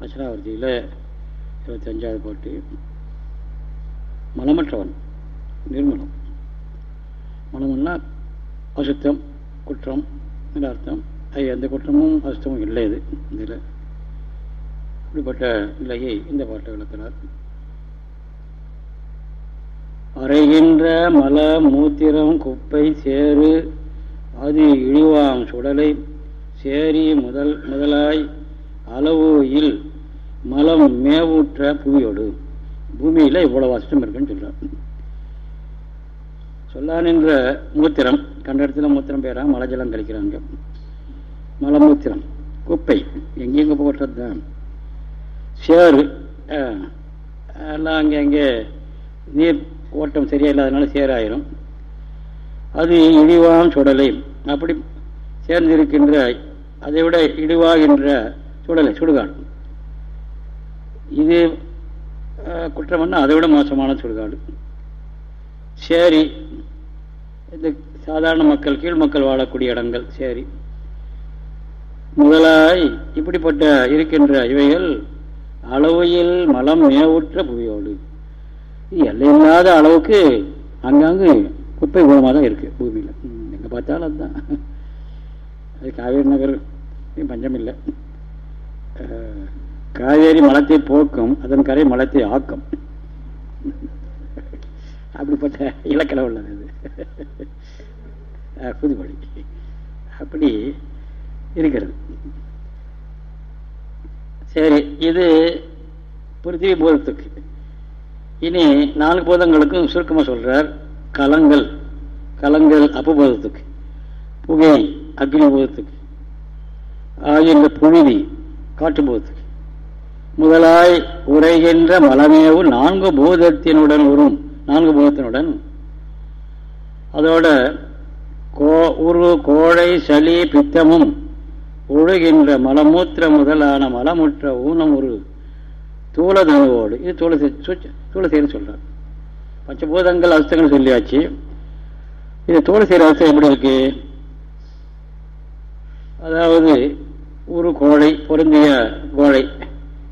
அச்சராவர்த்தியில் இருபத்தி அஞ்சாவது பாட்டு. மலமற்றவன். நிர்மலம். மனம்னா அசுத்தம் குற்றம் என்ற எந்த குற்றமும் அஷ்டமும் இல்லை இது. இதில் இப்படிப்பட்ட நிலையை இந்த பாட்டை விளக்கிறார் அறைகின்ற மல மூத்திரம் குப்பை சேரு அது இழிவாம் சுடலை சேரி முதல் முதலாய் அளவு இல் மலம் மேவூற்ற புவியோடு. பூமியில் இவ்வளவு அஷ்டம் இருக்குன்னு சொல்கிறார் சொல்லான் என்ற மூத்திரம் கண்ட இடத்துல மூத்திரம் பெயராக மலை ஜலம் கழிக்கிறாங்க மலமூத்திரம் குப்பை எங்கெங்க போட்டது தான் சேரு எல்லாம் அங்கே அங்கே நீர் ஓட்டம் சரியா இல்லாதனால சேராயிரும் அது இழிவாம் சுடலை. அப்படி சேர்ந்திருக்கின்ற அதை விட இழிவாகின்ற சுடலை சுடுகாடு. இது குற்றம்னா அதை விட மோசமான சுடுகாடு. சேரி இந்த சாதாரண மக்கள் கீழ் மக்கள் வாழக்கூடிய இடங்கள் சேரி. முதலாய் இப்படிப்பட்ட இருக்கின்ற இவைகள் அளவையில் மலம் மேவுற்ற புவியோடு. எல்லையில்லாத அளவுக்கு அங்காங்கு குப்பை மூலமாக தான் இருக்கு பூமியில். எங்கே பார்த்தாலும் அதுதான் அது காவேரி நகர் பஞ்சம் இல்லை. காவேரி மலத்தை போக்கும் அதன் கரை மலத்தை ஆக்கும். அப்படிப்பட்ட இலக்கணம் உள்ளது அது. புதுமொழி அப்படி இருக்கிறது. சரி இது பிருத்திவி போதத்துக்கு. இனி நாலு போதங்களுக்கும் சுருக்கமாக சொல்றார் கலங்கள். கலங்கள் அப்பபோதத்துக்கு புகை அக்னி போதத்துக்கு. ஆகின்ற புழுதி காற்று போதத்துக்கு. முதலாய் உரைகின்ற மலமேவு நான்கு பூதத்தினுடன் வரும் நான்கு பூதத்தினுடன். அதோட கோ உரு கோழை சளி பித்தமும் உழுகின்ற மலமூத்திர முதலான மலமுற்ற ஊனம் ஒரு தூளதனவோடு. இது துளசி தூளசீர்னு சொல்கிறார் பஞ்சபூதங்கள் அஸ்தங்கள் சொல்லியாச்சு. இது துளசி அஸ்தம் எப்படி இருக்கு? அதாவது ஒரு கோழை பொருந்திய கோழை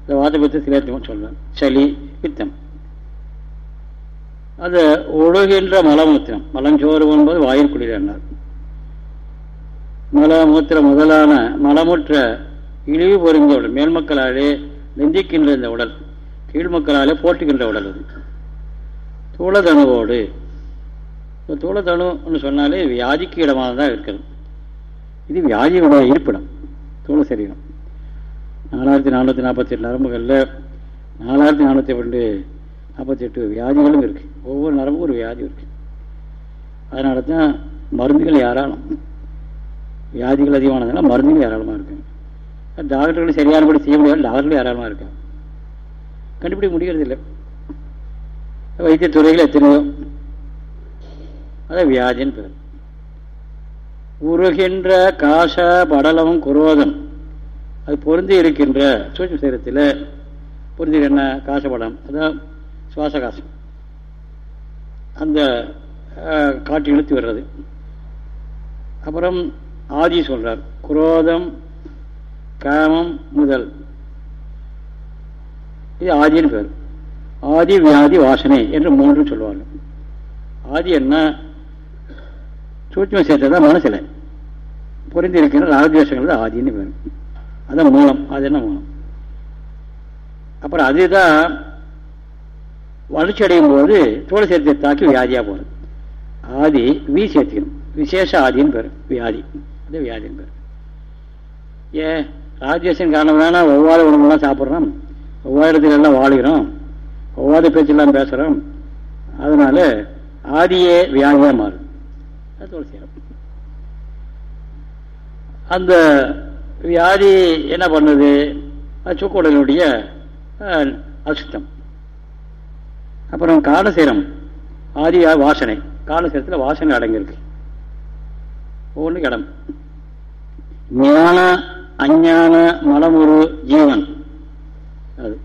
இந்த வாதபித்த சிலத்தம் சொல்றேன் சளி பித்தம். அது ஒழுகின்ற மலமூத்திரம் மலஞ்சோறு என்பது வாயில் குளிரன்னார் மலமூத்திர முதலான மலமுற்ற இழிவு பொருந்திய உடல் மேல்மக்களாலே நெஞ்சிக்கின்ற இந்த உடல் கீழ்மக்களாலே போட்டுகின்ற உடல் அது. தூளதணுவோடு. தூளதணுன்னு சொன்னாலே வியாதிக்கு இடமாக தான் இருக்கிறது. இது வியாதியோட இருப்பிடம் தூள சரீரம். நாலாயிரத்தி நானூற்றி நாற்பத்தி எட்டு நரம்புகளில் நாலாயிரத்தி நானூற்றி ரெண்டு நாற்பத்தி எட்டு வியாதிகளும் இருக்கு. ஒவ்வொரு நரம்புக்கும் ஒரு வியாதி இருக்கு. அதனால தான் மருந்துகள் யாராலும் வியாதிகள் அதிகமானதுனால மருந்துகள் ஏராளமாக இருக்கும் டாக்டர்கள் சரியானபடி செய்ய முடியாது டாக்டர்கள் ஏராளமாக இருக்கும் கண்டுபிடிக்க முடிகிறது இல்லை வைத்தியத்துறைகள் எத்தனையோ. அதான் வியாதின்னு பேர். உருகின்ற காச படலம் குரோதம். அது பொருந்தி இருக்கின்ற சூட்சம் சேரத்தில் பொருந்தி என்ன? காசபடம் அதான் சுவாச காசம் அந்த காற்று இழுத்து வர்றது அப்புறம் ஆதி சொல்றார் குரோதம் காமம் முதல். இது ஆதின்னு பேர். ஆதி வியாதி வாசனை என்று மூன்று சொல்லுவாங்க. ஆதி என்ன? சூட்சம சேர்த்ததான் மனசில். புரிந்து இருக்கின்ற ராகத்வேஷங்கள் தான் ஆதின்னு பேர். அதான் மூலம். அது என்ன மூலம்? அப்புறம் அதுதான் வளர்ச்சி அடையும் போது தோழ சேர்த்து தாக்கி வியாதியாக போகிறது ஆதி வி சேர்த்துக்கணும் விசேஷ ஆதின்னு பேர் வியாதி. அது வியாதின் பேர் ஏன்? ராஜேஷன் காரணம் தானே? ஒவ்வாத உணவுலாம் சாப்பிட்றோம். ஒவ்வாறு இடத்துல எல்லாம் வாழ்கிறோம். ஒவ்வாத பேச்செல்லாம் பேசுகிறோம் அதனால ஆதியே வியாதியாக மாறும். அது தோல் அந்த வியாதி என்ன பண்ணுது? சுக்குடலுடைய அசுத்தம். அப்புறம் காலசீரம் ஆதி வாசனை. காலசீரத்தில் வாசனை அடங்கியிருக்கு. ஒவ்வொன்றுக்கு இடம் ஞான அஞ்ஞான மலமுரு ஜீவன். அது.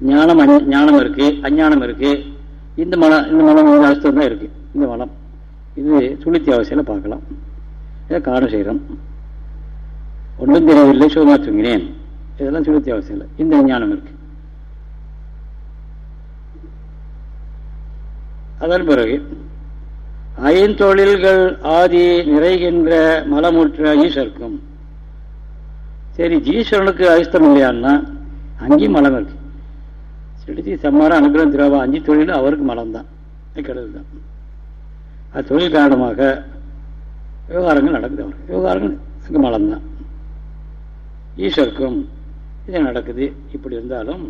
ஞானம் ஞானம் இருக்கு அஞ்ஞானம் இருக்கு. இந்த மலம் இந்த மலம் ஒரு அசுத்தம் தான் இருக்கு. இந்த மலம். இது சுளுத்தி அவசியம் பார்க்கலாம். இதை காலசீரம் ஒன்றும் தெரியவில்லை சுகமாக தூங்கினேன். இதெல்லாம் சுளுத்தி அவசியம் இல்லை. இந்த ஞானம் இருக்கு. அதன் பிறகு ஐந்தொழில்கள் ஆதி நிறைகின்ற மலமுற்ற ஈஸ்வருக்கும் சரி ஈஸ்வரனுக்கு அதிர்ஷ்டம் இல்லையான்னா அங்கேயும் மலம் இருக்கு. சிடிச்சி சம்மார அனுகிரகம் திருவா அஞ்சு தொழில் அவருக்கு மலம் தான் கெடுதல் தான் அது தொழில் காரணமாக விவகாரங்கள் நடக்குது அவர் விவகாரங்கள் அங்கே மலம் தான் ஈஸ்வருக்கும் இது நடக்குது. இப்படி இருந்தாலும்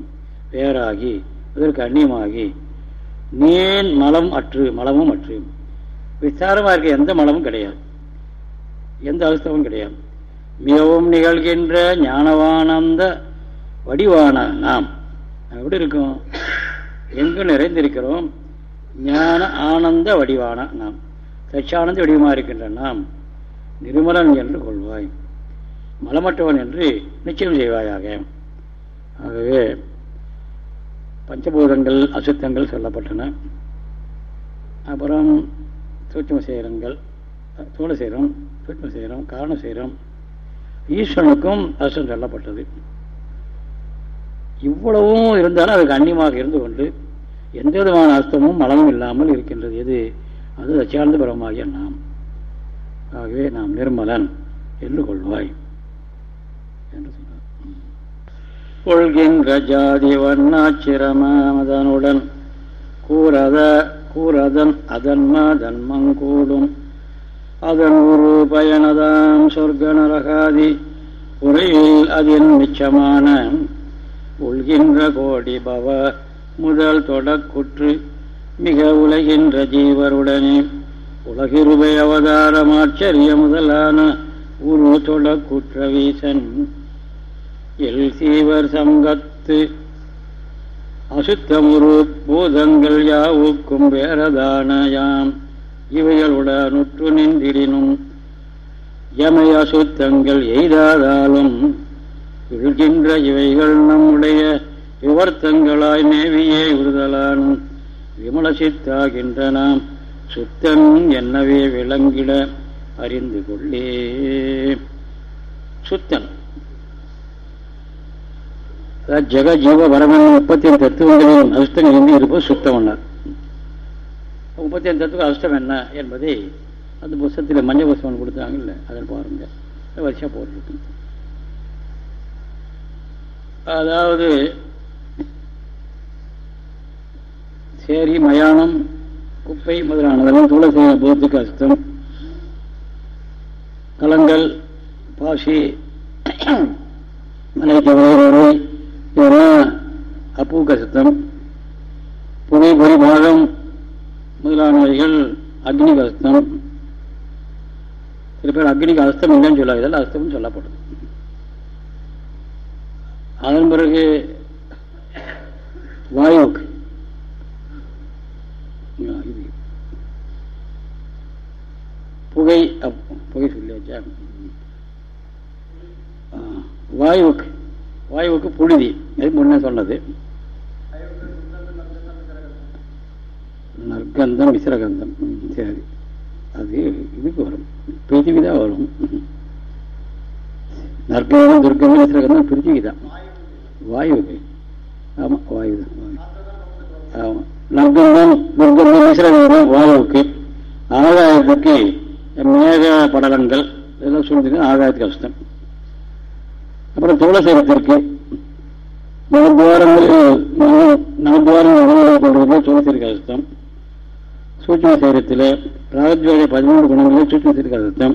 வேறாகி இதற்கு அந்நியமாகி நீன் மலம் அற்று மலமும் அற்று. விசாரமாக இருக்க எந்த மலமும் கிடையாது. எந்த அவஸ்தமும் கிடையாது. மிகவும் நிகழ்கின்ற ஞானவானந்த வடிவான நாம் எப்படி இருக்கும்? எங்கு நிறைந்திருக்கிறோம்? ஞான ஆனந்த வடிவான நாம் சச்சானந்த வடிவமாக இருக்கின்ற நாம் நிர்மலன் என்று கொள்வாய் மலமற்றவன் என்று நிச்சயம் செய்வாயாக. ஆகவே பஞ்சபூதங்கள் அசுத்தங்கள் சொல்லப்பட்டன. அப்புறம் சூட்சம சேரங்கள் தோழ சேரம் சூட்சம சேரம் காரண சேரம் ஈஸ்வரனுக்கும் அரசன் சொல்லப்பட்டது. இவ்வளவும் இருந்தாலும் அதுக்கு அந்நியமாக இருந்து கொண்டு எந்த விதமான அர்த்தமும் மலமும் இல்லாமல் இருக்கின்றது. எது? அது சச்சியானந்த பரமாகிய நாம். ஆகவே நாம் நிர்மலன் என்று கொள்வாய் என்று சொன்னார். கொள்கின்ற ஜாதி வண்ணாச்சிரமதனுடன் கூறத கூறதன் அதன்மா தன்மங்கூடும் அதன் ஒரு பயனதாம் சொர்க்க நரகாதி உரையில் அதன் மிச்சமான உள்கின்ற கோடி பவ முதல் தொடக்குற்று மிக உலகின்ற ஜீவருடனே. உலகிருபை அவதாரமாச்சரிய முதலான உரு தொடக்குற்ற வீசன் எல் சீவர் சங்கத்து அசுத்தமுரு பூதங்கள் யாவுக்கும் வேறதானயாம். இவைகளுடனுற்று நின்றிடினும் யமை அசுத்தங்கள் எய்தாதாலும் விழுகின்ற இவைகள் நம்முடைய விவர்த்தங்களாய் மேவியே விடுதலானும் விமலசித்தாகின்ற நாம் சுத்தன் என்னவே விளங்கிட அறிந்து கொள்ளே. சுத்தன் ஜெக ஜீவ வரமன் முப்பத்தி ஏழு தத்துவங்களின் அசுத்தங்கள் எங்கே இருப்பது சுத்தம்னார் முப்பத்தி ஏழு தத்துவம் அசுத்தம் என்ன என்பதை அந்த புஸ்தத்தில் மஞ்சள் புஸ்தகம் கொடுத்தாங்கல்ல அதில் பாருங்க. வரிசையாக போட்டிருக்கு அதாவது சேரி மயானம் குப்பை முதலானதெல்லாம் துளசி போத்துக்கு அஸ்தம் கலங்கள் பாசி மலை தவறை இதெல்லாம் அப்பூக்கு அசுத்தம் புகை பொறி முதலானவைகள் அக்னி கஸ்தம் சில பேர் அக்னிக்கு அஸ்தம் இல்லைன்னு சொல்லாது இதெல்லாம் அஸ்தம்னு சொல்லப்படுது அதன் பிறகு வாயுக்கு. புகை புகை சொல்லியாச்சா? வாயுக்கு. வாயுவுக்கு புழுதி. அது முன்ன சொன்னது. நற்கந்தம் விசிறகந்தம் சரி. அது இதுக்கு வரும். பிரித்திவி தான் வரும். நற்கந்தம் துர்க்கந்தம் விசிறகந்தம் பிரித்திவி தான் வாயுவுக்கு. ஆமாம் வாயு தான் ஆமாம் நற்கந்தம் துர்க்கந்தம் விசிறகந்தம் வாயுவுக்கு. ஆகாயத்துக்கு மேக படலங்கள் இதெல்லாம் சொல்லிட்டு ஆகாயத்துக்கு கஷ்டம் அப்புறம் தோள சரீரத்திற்கு நவத்வாரங்கள் நவத்வாரங்கள் கொள்வது சூட்சம சரீரத்தில் ராகத்வாரிய பதிமூன்று குணங்களில் சூட்சம சரீர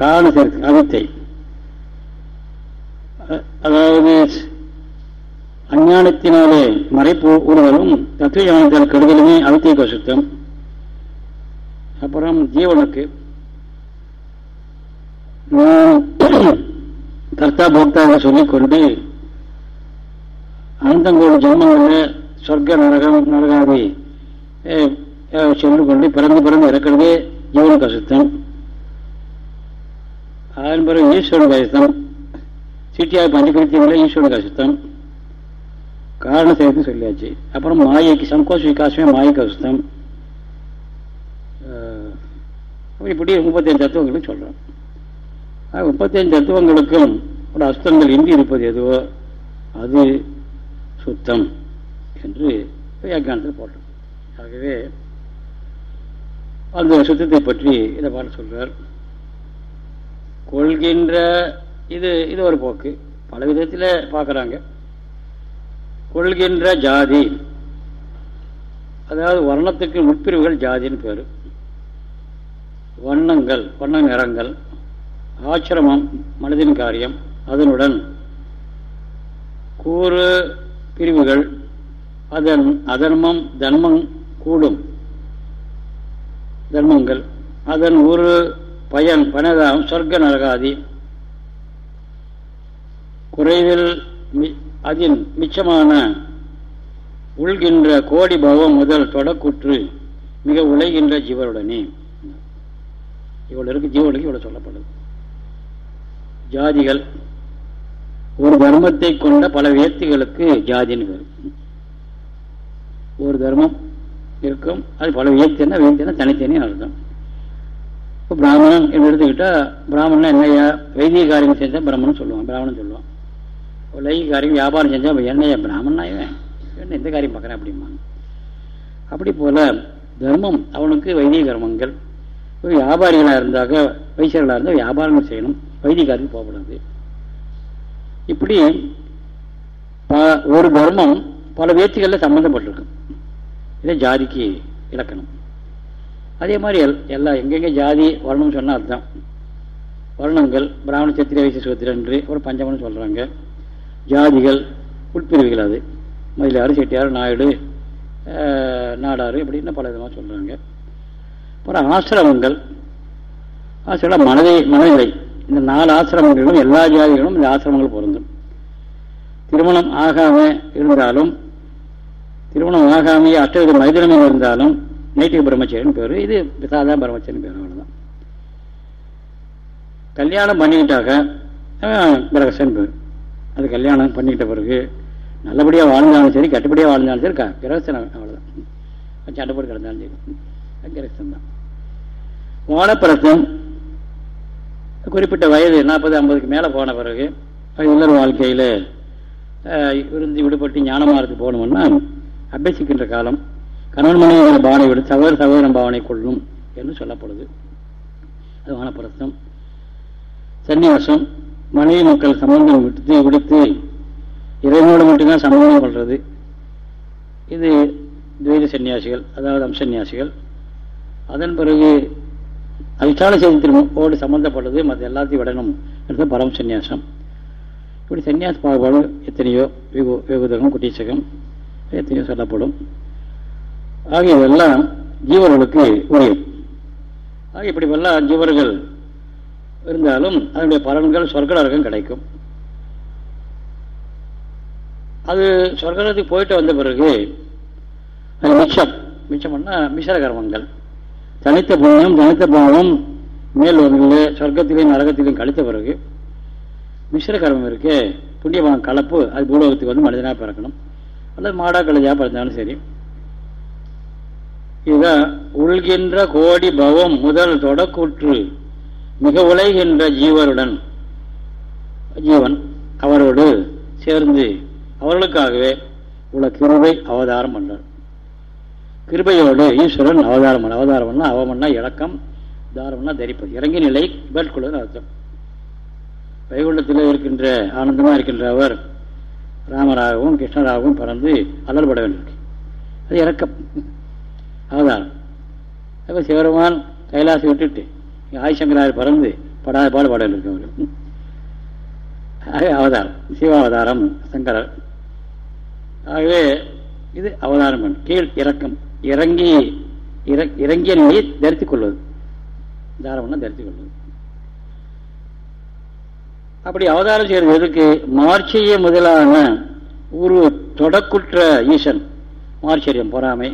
காரண சரீர அவித்தை அதாவது அஞ்ஞானத்தினாலே மறைப்பு உறுதலும் தத்துவ ஞானத்தால் கெடுதலுமே அவித்தியக்கு அசுத்தம் அப்புறம் ஜீவனுக்கு. கர்த்தா போக்தாக சொல்லிக்கொண்டு அனந்தங்கோடு ஜென்மங்களில் சொர்க்க நரகம் நரகாதி சென்று கொண்டு பிறந்து பிறந்து இறக்கிறதே ஜீவனுக்கு கசித்தம் அதன் பிறகு ஈஸ்வரன் கசித்தம் சிட்டியாக பஞ்சகிருத்தியங்களே ஈஸ்வரன் கசித்தம் காரண சேர்த்து சொல்லியாச்சு. அப்புறம் மாயைக்கு சங்கோஷ விகாசமே மாயைக்கு கசித்தம் இப்படி முப்பத்தஞ்சு தத்துவங்களும் சொல்கிறோம் முப்பத்தஞ்சு தத்துவங்களுக்கும் ஒரு அஸ்தங்கள் இன்றி இருப்பது எதுவோ அது சுத்தம் என்று வியாக்கியானத்தில் போட்டோம் ஆகவே அந்த சுத்தத்தை பற்றி இதை பாட்டு சொல்றார். கொள்கின்ற இது இது ஒரு போக்கு. பல விதத்தில் பார்க்குறாங்க. கொள்கின்ற ஜாதி. அதாவது வர்ணத்துக்கு உட்பிரிவுகள் ஜாதின்னு பேர். வண்ணங்கள் வண்ண நிறங்கள். ஆச்சிரமம் மனதின் காரியம். அதனுடன் கூறு பிரிவுகள் அதன் அதர்மம் தர்மம் கூடும். தர்மங்கள். அதன் ஒரு பயன் பனதாம் சொர்க்க நரகாதி. குறைவில் அதில் மிச்சமான உள்கின்ற கோடி பவம் முதல் தொடக்குற்று மிக உழைகின்ற ஜீவருடனே. இவ்வளவு இருக்கு ஜீவனுக்கு இவ்வளவு சொல்லப்படுது. ஜாதிகள் ஒரு தர்மத்தை கொண்ட பல வியக்திகளுக்கு ஜாதின்னு பேர். ஒரு தர்மம் இருக்கும் அது பல வியக்தினா வியக்தினா தனித்தனியாக அர்த்தம். இப்போ பிராமணன் என்று எடுத்துக்கிட்டா பிராமணன் என்னையா வைத்திய காரியம் செஞ்சால் பிராமணன் சொல்லுவான் பிராமணன் சொல்லுவான். லைக காரியம் வியாபாரம் செஞ்சால் என்னையா பிராமணன் இவன்? என்ன எந்த காரியம் பார்க்குறேன் அப்படிம்பாங்க. அப்படி போல தர்மம் அவனுக்கு வைத்திய கர்மங்கள். வியாபாரிகளாக இருந்தாக்க வைசியர்களாக இருந்தால் வியாபாரங்கள் செய்யணும். வைதிகாரிக்கு போகப்படாது இப்படி ஒரு தர்மம் பல வேர்த்திகளில் சம்மந்தப்பட்டிருக்கும் இதே ஜாதிக்கு இலக்கணம். அதே மாதிரி எல் எல்லா எங்கெங்கே ஜாதி வரணும்னு சொன்னால் அதுதான். வர்ணங்கள் பிராமண சத்திரிய வைசிய என்று ஒரு பஞ்சமன்னு சொல்கிறாங்க ஜாதிகள் உட்பிரிவுகள் அது. மயிலாறு செட்டியார் நாயுடு நாடாறு இப்படின்னு பல விதமாக சொல்கிறாங்க அப்புறம் ஆசிரமங்கள். ஆசிரம் மனதை மனநிலை. இந்த நாலு ஆசிரமங்களிலும் எல்லா ஜாதிகளும் இந்த ஆசிரமங்கள் பொருந்தும். திருமணம் ஆகாம இருந்தாலும் திருமணம் ஆகாமையே அஷ்டவித மைதனமே இருந்தாலும் நைட்டிக பிரம்மச்சரியன் பேர். இது சாதா பிரம்மச்சரியன் பேர் அவ்வளோதான் கல்யாணம் பண்ணிக்கிட்டாக்க பிரகசன் பேர். அது கல்யாணம் பண்ணிக்கிட்ட பிறகு நல்லபடியாக வாழ்ந்தாலும் சரி கட்டுப்படியாக வாழ்ந்தாலும் சரி கிரகசன் அவ்வளோதான் சட்டப்பட்டு கிடந்தாலும் சரி. கிரகசன் தான். வாழப்பிரசம் குறிப்பிட்ட வயது நாற்பது ஐம்பதுக்கு மேலே போன பிறகு உலர் வாழ்க்கையில் இருந்து விடுபட்டு ஞானமாரத்துக்கு போகணும்னா அபியசிக்கின்ற காலம் கணவன் மனைவி பாவனை விட சகோதர சகோதரன் பாவனை கொள்ளும் என்று சொல்லப்படுது. அது வானப்பிரசம் சன்னியாசம் மனைவி மக்கள் சம்பந்தம் விடுத்து விடுத்து இறைவனோடு மட்டும்தான் சம்பந்தம் கொள்வது இது துவைத சன்னியாசிகள் அதாவது அம்சன்யாசிகள் அதன் பிறகு அதிஷ்டான சேதத்தினோடு சம்மந்தப்பட்டது மற்ற எல்லாத்தையும் விடணும். என்று பரம் சன்னியாசம் இப்படி சன்னியாச பாகுபாடும் எத்தனையோ விகு வெகுதகம் குட்டீசகம் எத்தனையோ சொல்லப்படும். ஆகிய இதெல்லாம் ஜீவர்களுக்கு உரியது ஆக இப்படி எல்லாம் ஜீவர்கள் இருந்தாலும் அதனுடைய பலன்கள் சொர்க்கடரகம் கிடைக்கும். அது சொர்க்கடத்துக்கு போயிட்டு வந்த பிறகு அது மிச்சம். மிச்சம்னா மிശ്ര கர்மங்கள் தனித்த புண்ணியம் தனித்த பாவம் மேல் வந்து சொர்க்கத்திலையும் நரகத்திலையும் கழித்த பிறகு மிஸ்ர கர்மம் இருக்கு புண்ணியபாவம் கலப்பு அது பூலோகத்துக்கு வந்து மனிதனாக பிறக்கணும். அல்லது மாடா கழுதியாக பிறந்தாலும் சரி. இதுதான் உள்கின்ற கோடி பவம் முதல் தொடக்கூற்று. மிக உலைகின்ற ஜீவருடன் ஜீவன் அவரோடு சேர்ந்து அவர்களுக்காகவே உள்ள கிருவை அவதாரம் பண்ணார் கிருபையோடு ஈஸ்வரன் அவதாரம் அவதாரம்னா அவமன்னா இறக்கம் தாரம்னா தரிப்பது இறங்கி நிலை மேற்கொள்வது அர்த்தம். வைகுண்டத்தில் இருக்கின்ற ஆனந்தமாக இருக்கின்ற அவர் ராமராகவும் கிருஷ்ணராகவும் பறந்து அல்லல்பட வேண்டியிருக்கு அது இறக்கம். அவதாரம். அப்போ சிவருமான் கைலாசம் விட்டுட்டு ஆதிசங்கரார் பறந்து படாத பாடு பாடல் இருக்கு அவர் ஆகவே அவதாரம். சிவாவதாரம் சங்கரர். ஆகவே இது அவதாரம். கீழ் இறக்கம். இறங்கி இறங்கிய நிலையை தரித்துக் கொள்வது தாரம்னா தரித்துக் கொள்வது அப்படி அவதாரம் செய்யறது எதுக்கு மார்ச்சிய முதலான ஒரு தொடக்குற்ற ஈசன் மார்ச்சரியம் பொறாமை.